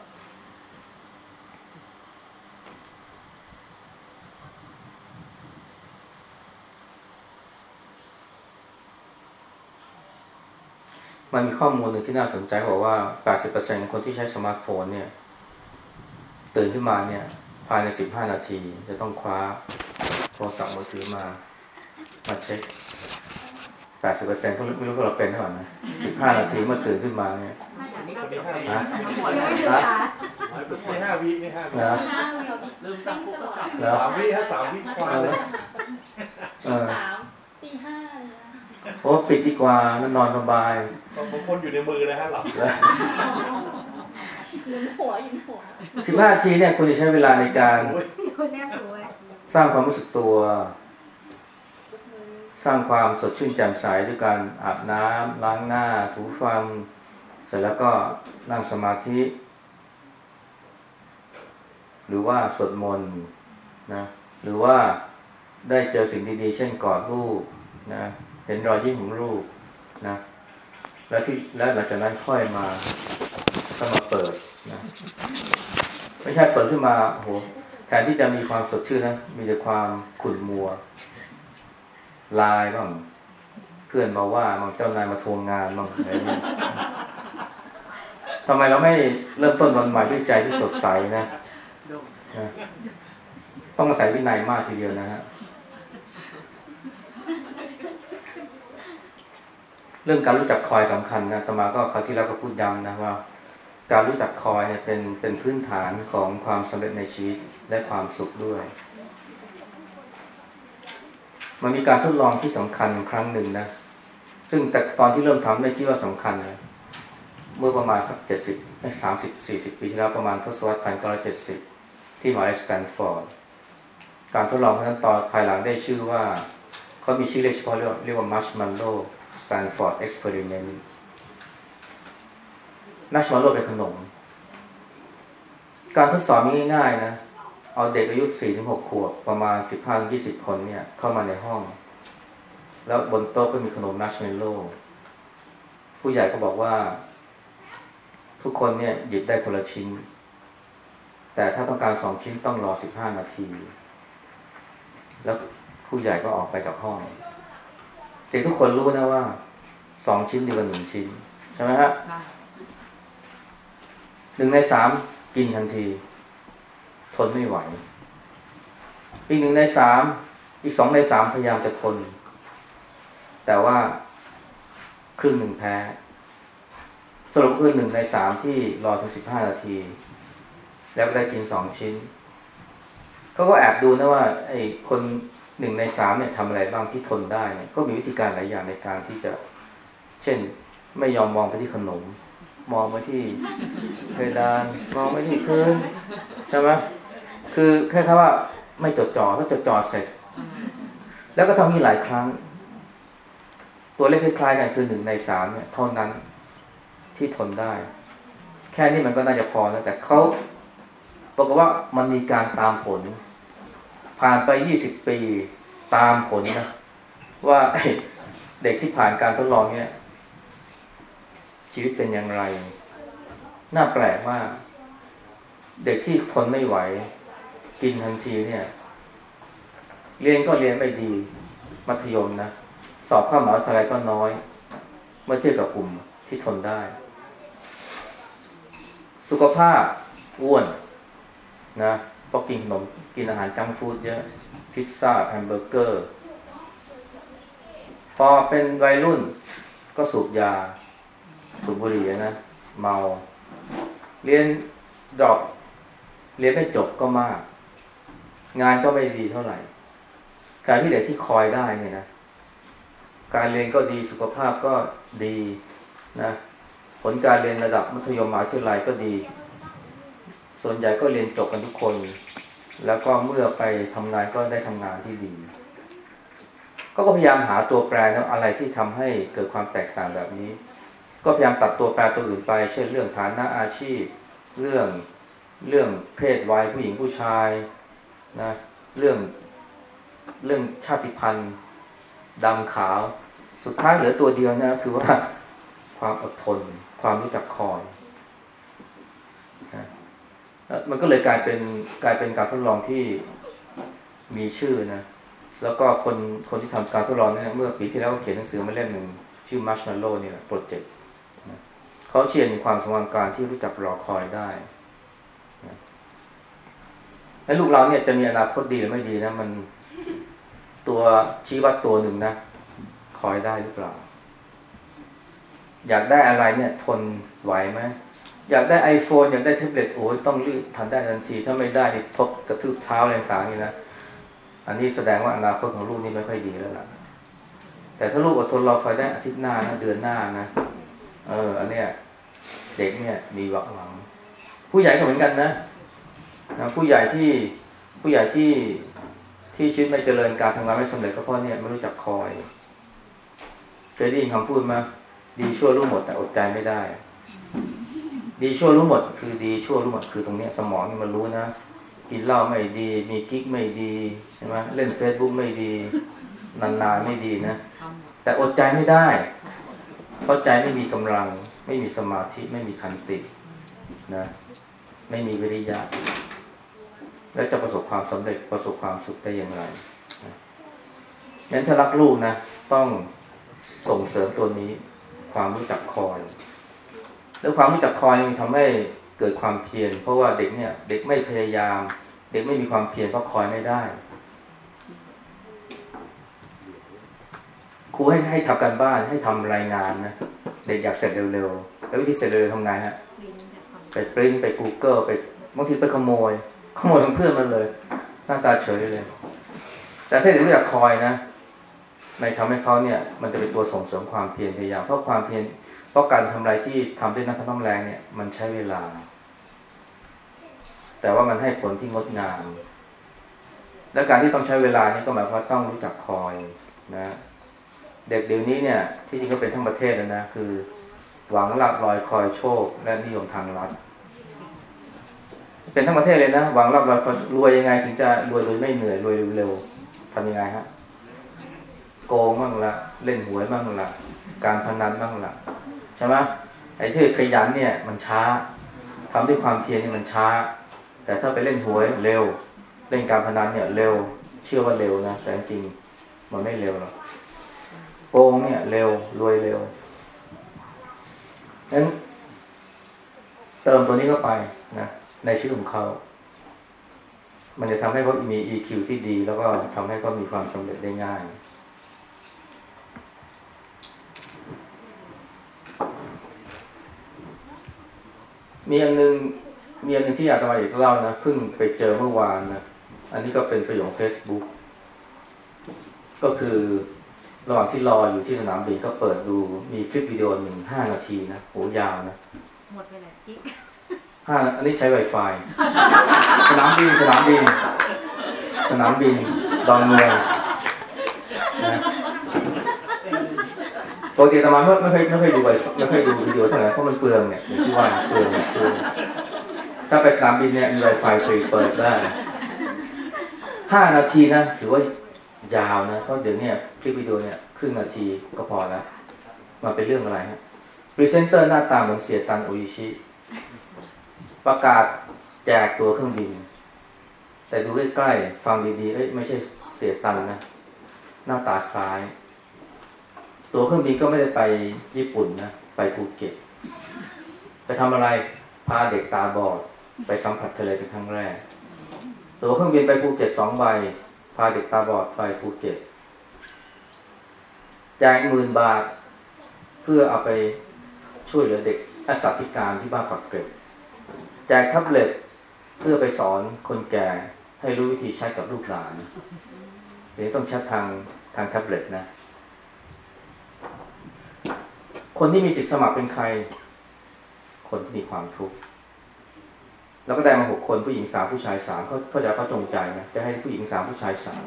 มันมีข้อมูลหนึ่งที่น่าสนใจบอกว่า 80%ของคนที่ใช้สมาร์ทโฟนเนี่ย ตื่นขึ้นมาเนี่ย ภายใน15นาที จะต้องคว้าโทรศัพท์มือถือมา มาเช็ค80%พวกไม่รู้พวกเราเป็นเท่าไหร่นะ15นาทีเมื่อตื่นขึ้นมาเนี่ยนี่คนที่ห้าวิฮะยังไม่ดูค่ะนี่ห้าวินี่ห้าวินะห้าเดียวลืมตั้งปุ๊บก็กลับแล้วสามวิฮะสามวิควายเลยเออสามตีห้าเลยนะโอ้ปิดดีกว่ามันนอนสบายบางคนอยู่ในมือเลยฮะหลับ หยุนหัวหยุนหัว15นาทีเนี่ยคุณจะใช้เวลาในการคุณแนบหัวสร้างความรู้สึกตัวยกมือสร้างความสดชื่นแจ่มใสด้วยการอาบน้ำล้างหน้า ถูฟัน เสร็จแล้วก็นั่งสมาธิ หรือว่าสวดมนต์นะหรือว่าได้เจอสิ่งดีๆ เช่นกอดลูกนะเห็นรอยยิ้มของลูกนะแล้วที่แล้วหลังจากนั้นค่อยมา ก็มาเปิดนะไม่ใช่เปิดขึ้นมาโหแทนที่จะมีความสดชื่นนะ มีแต่ความขุ่นมัวลายบ้างเพื่อนมาว่าบางเจ้านายมาทวงงานบางอะไรเงี้ยทำไมเราไม่เริ่มต้นวันใหม่ด้วยใจที่สดใสนะนะ ต้องอาศัยวินัยมากทีเดียวนะฮะเรื่องการรู้จักคอยสำคัญนะตมาก็คราวที่แล้วก็พูดย้ำนะว่า การรู้จักคอยเนี่ยเป็นเป็นพื้นฐานของความสำเร็จในชีวิตและความสุขด้วย มันมีการทดลองที่สำคัญครั้งหนึ่งนะ ซึ่งแต่ตอนที่เริ่มทำไม่คิดว่าสำคัญนะเมื่อประมาณสักเจ็ดสิบสามสิบสี่สิบปีที่แล้วประมาณทศวรรษพันเก้าร้อยเจ็ดสิบที่มหาวิทยาลัยสแตนฟอร์ด การทดลองนั้นตอนภายหลังได้ชื่อว่า เขามีชื่อเรียกเฉพาะเรียกเรี ยกว่า Marshmallow Stanford Experiment Marshmallow เป็นขนม การทดสอบง่ายๆนะ เอาเด็กอายุ4-6ขวบประมาณ15-20คนเนี่ย เข้ามาในห้อง แล้วบนโต๊ะก็มีขนม Marshmallow ผู้ใหญ่ก็บอกว่า ทุกคนเนี่ยหยิบได้คนละชิ้น แต่ถ้าต้องการสองชิ้นต้องรอ15นาที แล้วผู้ใหญ่ก็ออกไปจากห้องเด็กทุกคนรู้นะว่าสองชิ้นดีกว่าหนึ่งชิ้น ใช่ไหมฮะ หนึ่งในสามกินทันที ทนไม่ไหว อีกหนึ่งในสามอีกสองในสามพยายามจะทน แต่ว่าครึ่งหนึ่งแพ้ สรุปคือหนึ่งในสามที่รอถึงสิบห้านาที แล้วก็ได้กินสองชิ้นเขาก็แอบดูนะว่าไอ้คนหนึ่งในสามเนี่ยทำอะไรบ้างที่ทนได้ ก็มีวิธีการหลายอย่างในการที่จะ เช่น ไม่ยอมมองไปที่ขนม มองไปที่เพดานมองไปที่พื้นใช่ไหมคือแค่ค่ว่าไม่จดจ่อก็จดจ่อเสร็จ แล้วก็ทำนี้หลายครั้ง ตัวเลขคล้ายๆกันคือหนึ่งในสามเนี่ยเท่านั้นที่ทนได้ แค่นี้มันก็น่าจะพอแล้วแต่เขาบอกว่ามันมีการตามผล ผ่านไปยี่สิบปีตามผลนะว่าเด็กที่ผ่านการทดลองเนี่ย ชีวิตเป็นอย่างไร น่าแปลกมากเด็กที่ทนไม่ไหว กินทันทีเนี่ย เรียนก็เรียนไม่ดี มัธยมนะ สอบเข้ามหาวิทยาลัยก็น้อย เมื่อเทียบกับกลุ่มที่ทนได้ สุขภาพอ้วนนะเพราะกินขนมกินอาหาร junk food เยอะ พิซซ่าแฮมเบอร์เกอร์ พอเป็นวัยรุ่นก็สูบยา สูบบุหรี่นะ เมา เรียน drop เรียนไม่จบก็มาก งานก็ไม่ดีเท่าไหร่ การที่เด็กที่คอยได้เนี่ยนะ การเรียนก็ดีสุขภาพก็ดีนะ ผลการเรียนระดับมัธยมมหาวิทยาลัยก็ดี ส่วนใหญ่ก็เรียนจบกันทุกคน แล้วก็เมื่อไปทำงานก็ได้ทำงานที่ดีก็พยายามหาตัวแปรนะอะไรที่ทำให้เกิดความแตกต่างแบบนี้ ก็พยายามตัดตัวแปรตัวอื่นไป เช่นเรื่องฐานะอาชีพ เรื่องเรื่องเพศวัยผู้หญิงผู้ชายนะเรื่องเรื่องชาติพันธุ์ดำขาว สุดท้ายเหลือตัวเดียวนะคือว่าความอดทน ความรู้จักคอยนะมันก็เลยกลายเป็นกลายเป็นการทดลองที่มีชื่อนะแล้วก็คนคนที่ทำการทดลองเนี่ยเมื่อปีที่แล้วเขียนหนังสือมาเล่มหนึ่งชื่อ Marshmallow นี่แหละโปรเจกต์ เขาเชียร์ในความสมวังการที่รู้จักรอคอยได้และลูกเราเนี่ยจะมีอนาคตดีหรือไม่ดีนะ มันตัวชี้วัดตัวหนึ่งนะ คอยได้หรือเปล่า อยากได้อะไรเนี่ย ทนไหวไหมอยากได้ iPhone อยากได้แท็บเล็ตโอ้ยต้องรีบทันได้ทันที ถ้าไม่ได้นี่ทบกระทืบเท้าอะไรต่างๆนี่นะอันนี้แสดงว่าอนาคตของลูกนี่ไม่ค่อยดีแล้วล่ะ แต่ถ้าลูกอดทนรอคอยได้อาทิตย์หน้านะเดือนหน้านะ เออ อันเนี้ย เด็กเนี่ย มีหวังหวัง ผู้ใหญ่ก็เหมือนกันนะนะผู้ใหญ่ที่ผู้ใหญ่ที่ที่ชีวิตไม่เจริญการทำงานไม่สำเร็จก็เพราะเนี่ยไม่รู้จักคอยเคยได้ยินคำพูดมาดีชั่วรู้หมดแต่อดใจไม่ได้ ดีชั่วรู้หมด คือดีชั่วรู้หมดคือตรงเนี้ยสมองนี่มันรู้นะกินเหล้าไม่ดี มีกิ๊กไม่ดีใช่ไหมเล่นเฟซบุ๊กไม่ดีนานๆไม่ดีนะแต่อดใจไม่ได้ เพราะใจไม่มีกำลัง ไม่มีสมาธิไม่มีคันตินะไม่มีวิริยะ แล้วจะประสบความสำเร็จประสบความสุขได้อย่างไรนะงั้นถ้ารักลูกนะ ต้องส่งเสริมตัวนี้ ความรู้จักคอยแล้วความรู้จักคอยมันทำให้เกิดความเพียรเพราะว่าเด็กเนี่ย เด็กไม่พยายาม เด็กไม่มีความเพียรเพราะคอยไม่ได้ ครูให้ให้ทำการบ้านให้ทำรายงานนะเด็กอยากเสร็จเร็วๆแล้ววิธีเสร็จเร็วๆทำไงฮะไปปริ้นไป Google ไปบางทีไปขโมย ขโมยของเพื่อนมันเลย หน้าตาเฉยเลย แต่ถ้าเด็กรู้จักคอยนะในทำให้เขาเนี่ย มันจะเป็นตัวส่งเสริมความเพียรพยายามเพราะความเพียรเพราะการทำอะไรที่ทำด้วยน้ำพักน้ำแรงเนี่ย มันใช้เวลา แต่ว่ามันให้ผลที่งดงาม และการที่ต้องใช้เวลานี่ก็หมายความว่าต้องรู้จักคอยนะ เด็กเดี๋ยวนี้เนี่ยที่จริงก็เป็นทั้งประเทศแล้วนะคือ หวังหลักลอยคอยโชค และนิยมทางรัฐเป็นทั้งประเทศเลยนะหวังหลักลอยคอยรวยยังไง ถึงจะรวยโดยไม่เหนื่อยรวยเร็วๆทำยังไงฮะโกงบ้างละเล่นหวยบ้างละการพนันบ้างละใช่ไหมไอ้ที่ขยันเนี่ยมันช้าทำด้วยความเพียรนี่มันช้า แต่ถ้าไปเล่นหวยเร็ว เล่นการพนันเนี่ยเร็ว เชื่อว่าเร็วนะแต่จริงมันไม่เร็วหรอก โกงเนี่ยเร็วรวยเร็วนั้นเติมตัวนี้เข้าไปนะในชีวิตของเขา มันจะทำให้เขามี EQ ที่ดี แล้วก็ทำให้เขามีความสำเร็จได้ง่ายมีอันนึงมีอันนึงที่อยากจะมาอีกเล่านะเพิ่งไปเจอเมื่อวานนะอันนี้ก็เป็นประโยชน์ Facebook ก็คือ ระหว่างที่รออยู่ที่สนามบินก็เปิดดูมีคลิปวิดีโอหนึ่งห้านาทีนะโหยาวนะหมดเวลากิ๊กห้าอันนี้ใช้ Wi-Fi สนามบินสนามบิน สนามบินดอนเมืองนะปกติอาตมาไม่ไม่เคยไม่เคยดูไวไม่เคยดูวิดีโอเท่าไหร่เพราะมันเปลืองเนี่ยอย่างที่ว่าเปลืองเนี่ยเปลืองถ้าไปสนามบินเนี่ยมี Wi-Fi ฟรีเปิดได้ห้านาทีนะถือว่า ยาวนะเพราะเดี๋ยวนี้คลิปวิดีโอเนี่ยครึ่งนาทีก็พอแล้วมันเป็นเรื่องอะไรฮะพรีเซนเตอร์หน้าตาเหมือนเสี่ยตันโออิชิประกาศแจกตั๋วเครื่องบิน แต่ดูใกล้ๆฟังดีๆเอ้ยไม่ใช่เสี่ยตันนะ หน้าตาคล้าย ตั๋วเครื่องบินก็ไม่ได้ไปญี่ปุ่นนะไปภูเก็ตไปทำอะไรพาเด็กตาบอด ไปสัมผัสทะเลเป็นครั้งแรก ตั๋วเครื่องบินไปภูเก็ตสองใบ พาเด็กตาบอดไปภูเก็ตแจกหมื่นบาท เพื่อเอาไปช่วยเหลือเด็กอสัตพิการที่บ้านปักเกร็ดแจกแท็บเล็ตเพื่อไปสอนคนแก่ให้รู้วิธีใช้กับลูกหลานเดี๋ยวนี้ต้องใช้ทางทางแท็บเล็ตนะ คนที่มีสิทธิสมัครเป็นใคร คนที่มีความทุกข์ แล้วก็ได้มาหกคนผู้หญิงสามผู้ชายสามเขาเขาจะเขาจงใจนะจะให้ผู้หญิงสามผู้ชายสาม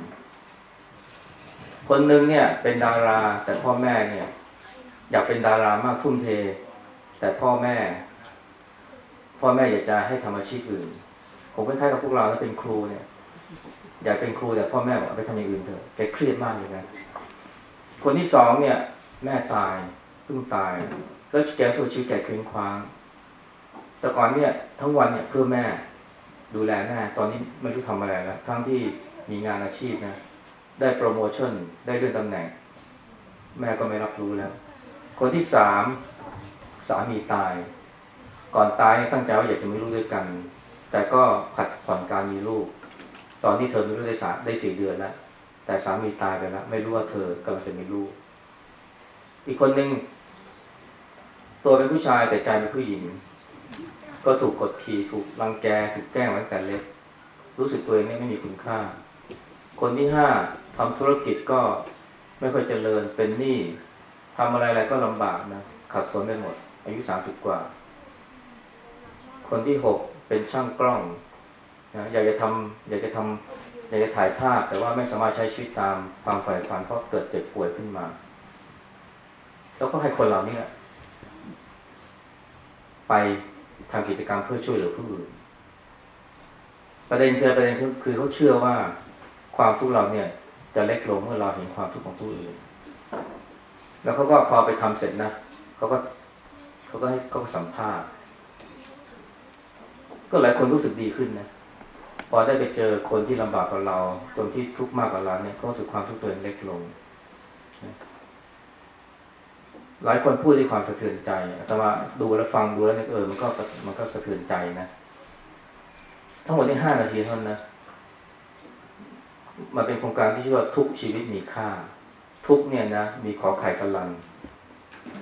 คนหนึ่งเนี่ยเป็นดาราแต่พ่อแม่เนี่ย อยากเป็นดารามากทุ่มเท แต่พ่อแม่ พ่อแม่อยากจะให้ทำอาชีพอื่นผมคล้ายๆกับพวกเราถ้าเป็นครูเนี่ย อยากเป็นครูแต่พ่อแม่บอกไปทำอย่างอื่นเถอะแกเครียดมากเลยนะคนที่สองเนี่ย แม่ตายเพิ่งตาย แล้วแกสู้ชีวิตแกเคว้งคว้าง แต่ก่อนเนี่ยทั้งวันเนี่ยเพื่อแม่ดูแลแม่ตอนนี้ไม่รู้ทำอะไรแล้วทั้งที่มีงานอาชีพนะ ได้โปรโมชั่น ได้เลื่อนตำแหน่ง แม่ก็ไม่รับรู้แล้ว คนที่สามสามีตาย ก่อนตายตั้งใจว่าอยากจะมีลูกด้วยกัน แต่ก็ผัดผ่อนการมีลูก ตอนที่เธอมีลูกได้สาได้สี่เดือนแล้วแต่สามีตายไปแล้วไม่รู้ว่าเธอกำลังจะมีลูก อีกคนหนึ่งตัวเป็นผู้ชายแต่ใจเป็นผู้หญิง ก็ถูกกดขี่ถูกรังแกถูกแกล้งมาตั้งแต่เล็ก รู้สึกตัวเองเนี่ยไม่มีคุณค่า คนที่ห้าทำธุรกิจก็ไม่ค่อยเจริญเป็นหนี้ทำอะไรอะไรก็ลำบากนะขัดสนไปหมด อายุสามสิบกว่า คนที่หกเป็นช่างกล้องนะอยากจะทำอยากจะทำอยากจะถ่ายภาพ แต่ว่าไม่สามารถใช้ชีวิตตามความฝ่ฝันเพราะเกิดเจ็บป่วยขึ้นมาแล้วก็ให้คนเหล่านี้แหละไป ทำกิจกรรมเพื่อช่วยเหลือผู้อื่น ประเด็นคือประเด็นคือเขาเชื่อว่าความทุกข์เราเนี่ย จะเล็กลงเมื่อเราเห็นความทุกข์ของผู้อื่น แล้วเขาก็พอไปทำเสร็จนะเขาก็เขาก็ให้เขาก็สัมภาษณ์ ก็หลายคนรู้สึกดีขึ้นนะพอได้ไปเจอคนที่ลำบากกว่าเราคนที่ทุกข์มากกว่าเราเนี่ยก็รู้สึกความทุกข์ตัวเองเล็กลงนะ หลายคนพูดด้วยความสะเทือนใจแต่ว่าดูแล้วฟังดูแล้วเนี่ยเออมันก็มันก็สะเทือนใจนะ ทั้งหมดนี่ห้านาทีเท่านั้นนะมันเป็นโครงการที่ชื่อว่าทุกชีวิตมีค่า ทุกเนี่ยนะมีขอไข่กันลัน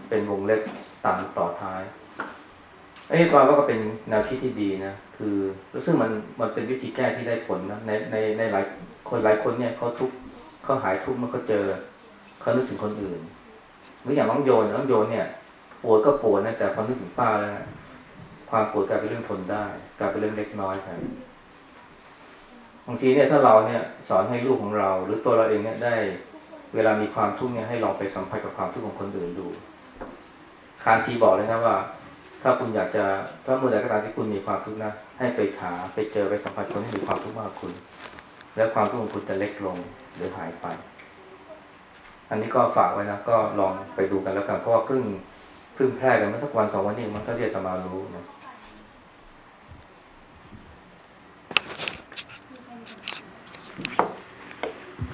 เป็นวงเล็บตังต่อท้ายไอ้นี่ว่าก็เป็นแนวคิดที่ดีนะคือซึ่งมันมันเป็นวิธีแก้ที่ได้ผลนะในในในหลายคนหลายคนเนี่ยเขาทุกเขาหายทุกเมื่อเขาเจอเขานึกถึงคนอื่น หมืออย่างน้องโยนน้องโยนเนี่ยปวดก็ปวดนะแต่พอนึกถึงป้าแล้วนะความปวดกลายเป็นเรื่องทนได้กลายเป็นเรื่องเล็กน้อยไปบางทีเนี่ยถ้าเราเนี่ยสอนให้ลูกของเรา หรือตัวเราเองเนี่ยได้ เวลามีความทุกข์เนี่ยให้ลองไปสัมผัสกับความทุกข์ของคนอื่นดูคานทีบอกเลยนะว่า ถ้าคุณอยากจะถ้าเมื่อใดก็ตามที่คุณมีความทุกข์นะให้ไปหาไปเจอไปสัมผัสคนที่มีความทุกข์มากคุณ แล้วความทุกข์ของคุณจะเล็กลงหรือหายไป อันนี้ก็ฝากไว้นะ ก็ลองไปดูกันแล้วกัน เพราะว่าเพิ่งเพิ่งแพร่กันเมื่อสักวันสองวันนี้มันก็เรียกจะมารู้นะ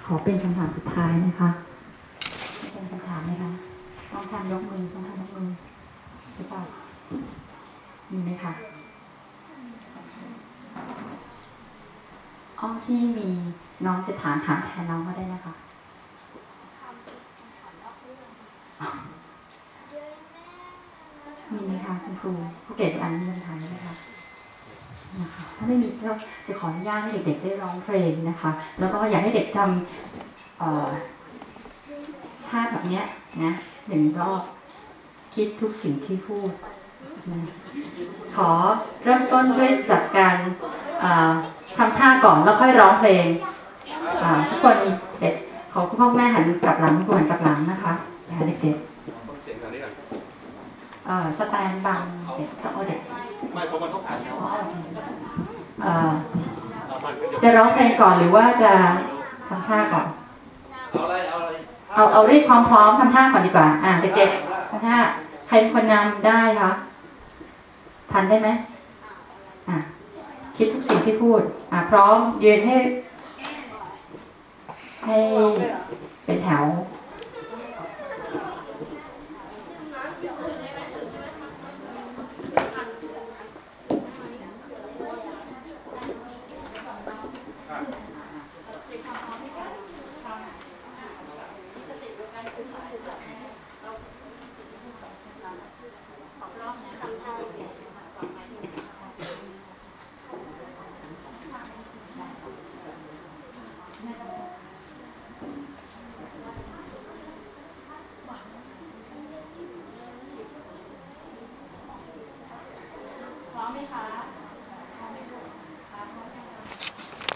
ขอเป็นคำถามสุดท้ายนะคะเป็นคำถามไหมคะต้องทานยกมือต้องทานยกมือหรือเปล่ามีไหมคะอ้อที่มีน้องจะถามถามแทนน้องก็ได้นะคะ มีไหมคะคุณครูผู้ เก็บอันมีคำถามไหมคะนะคะถ้าไม่มีก็จะขออนุญาตให้เด็กๆได้ร้องเพลงนะคะ แล้วก็อยากให้เด็กทำท่าแบบเนี้ยนะหนึ่งรอบคิดทุกสิ่งที่พูด ขอเริ่มต้นด้วยจัดการทำท่าก่อนแล้วค่อยร้องเพลงทุกคนเด็กขอคุณพ่อแม่หันกลับหลังคุณหันกลับหลังนะคะเด็กเสียงทางนี้ก่อน ๆ เอ่อสแตนบังเด็กต้องเอาเด็กไม่เพราะมันต้องอ่านแล้วอ๋อโอเคเอ่อเอามันก็เดี๋ยวจะร้องเพลงก่อนหรือว่าจะทำท่าก่อน เอาอะไรเอาอะไรเอาเอาเรียกความพร้อมทำท่าก่อนดีกว่า อ่าเด็กๆทำท่าใครเป็นคนนำได้คะทันได้ไหมอะคิดทุกสิ่งที่พูด อะพร้อมยืนให้ให้เป็นแถว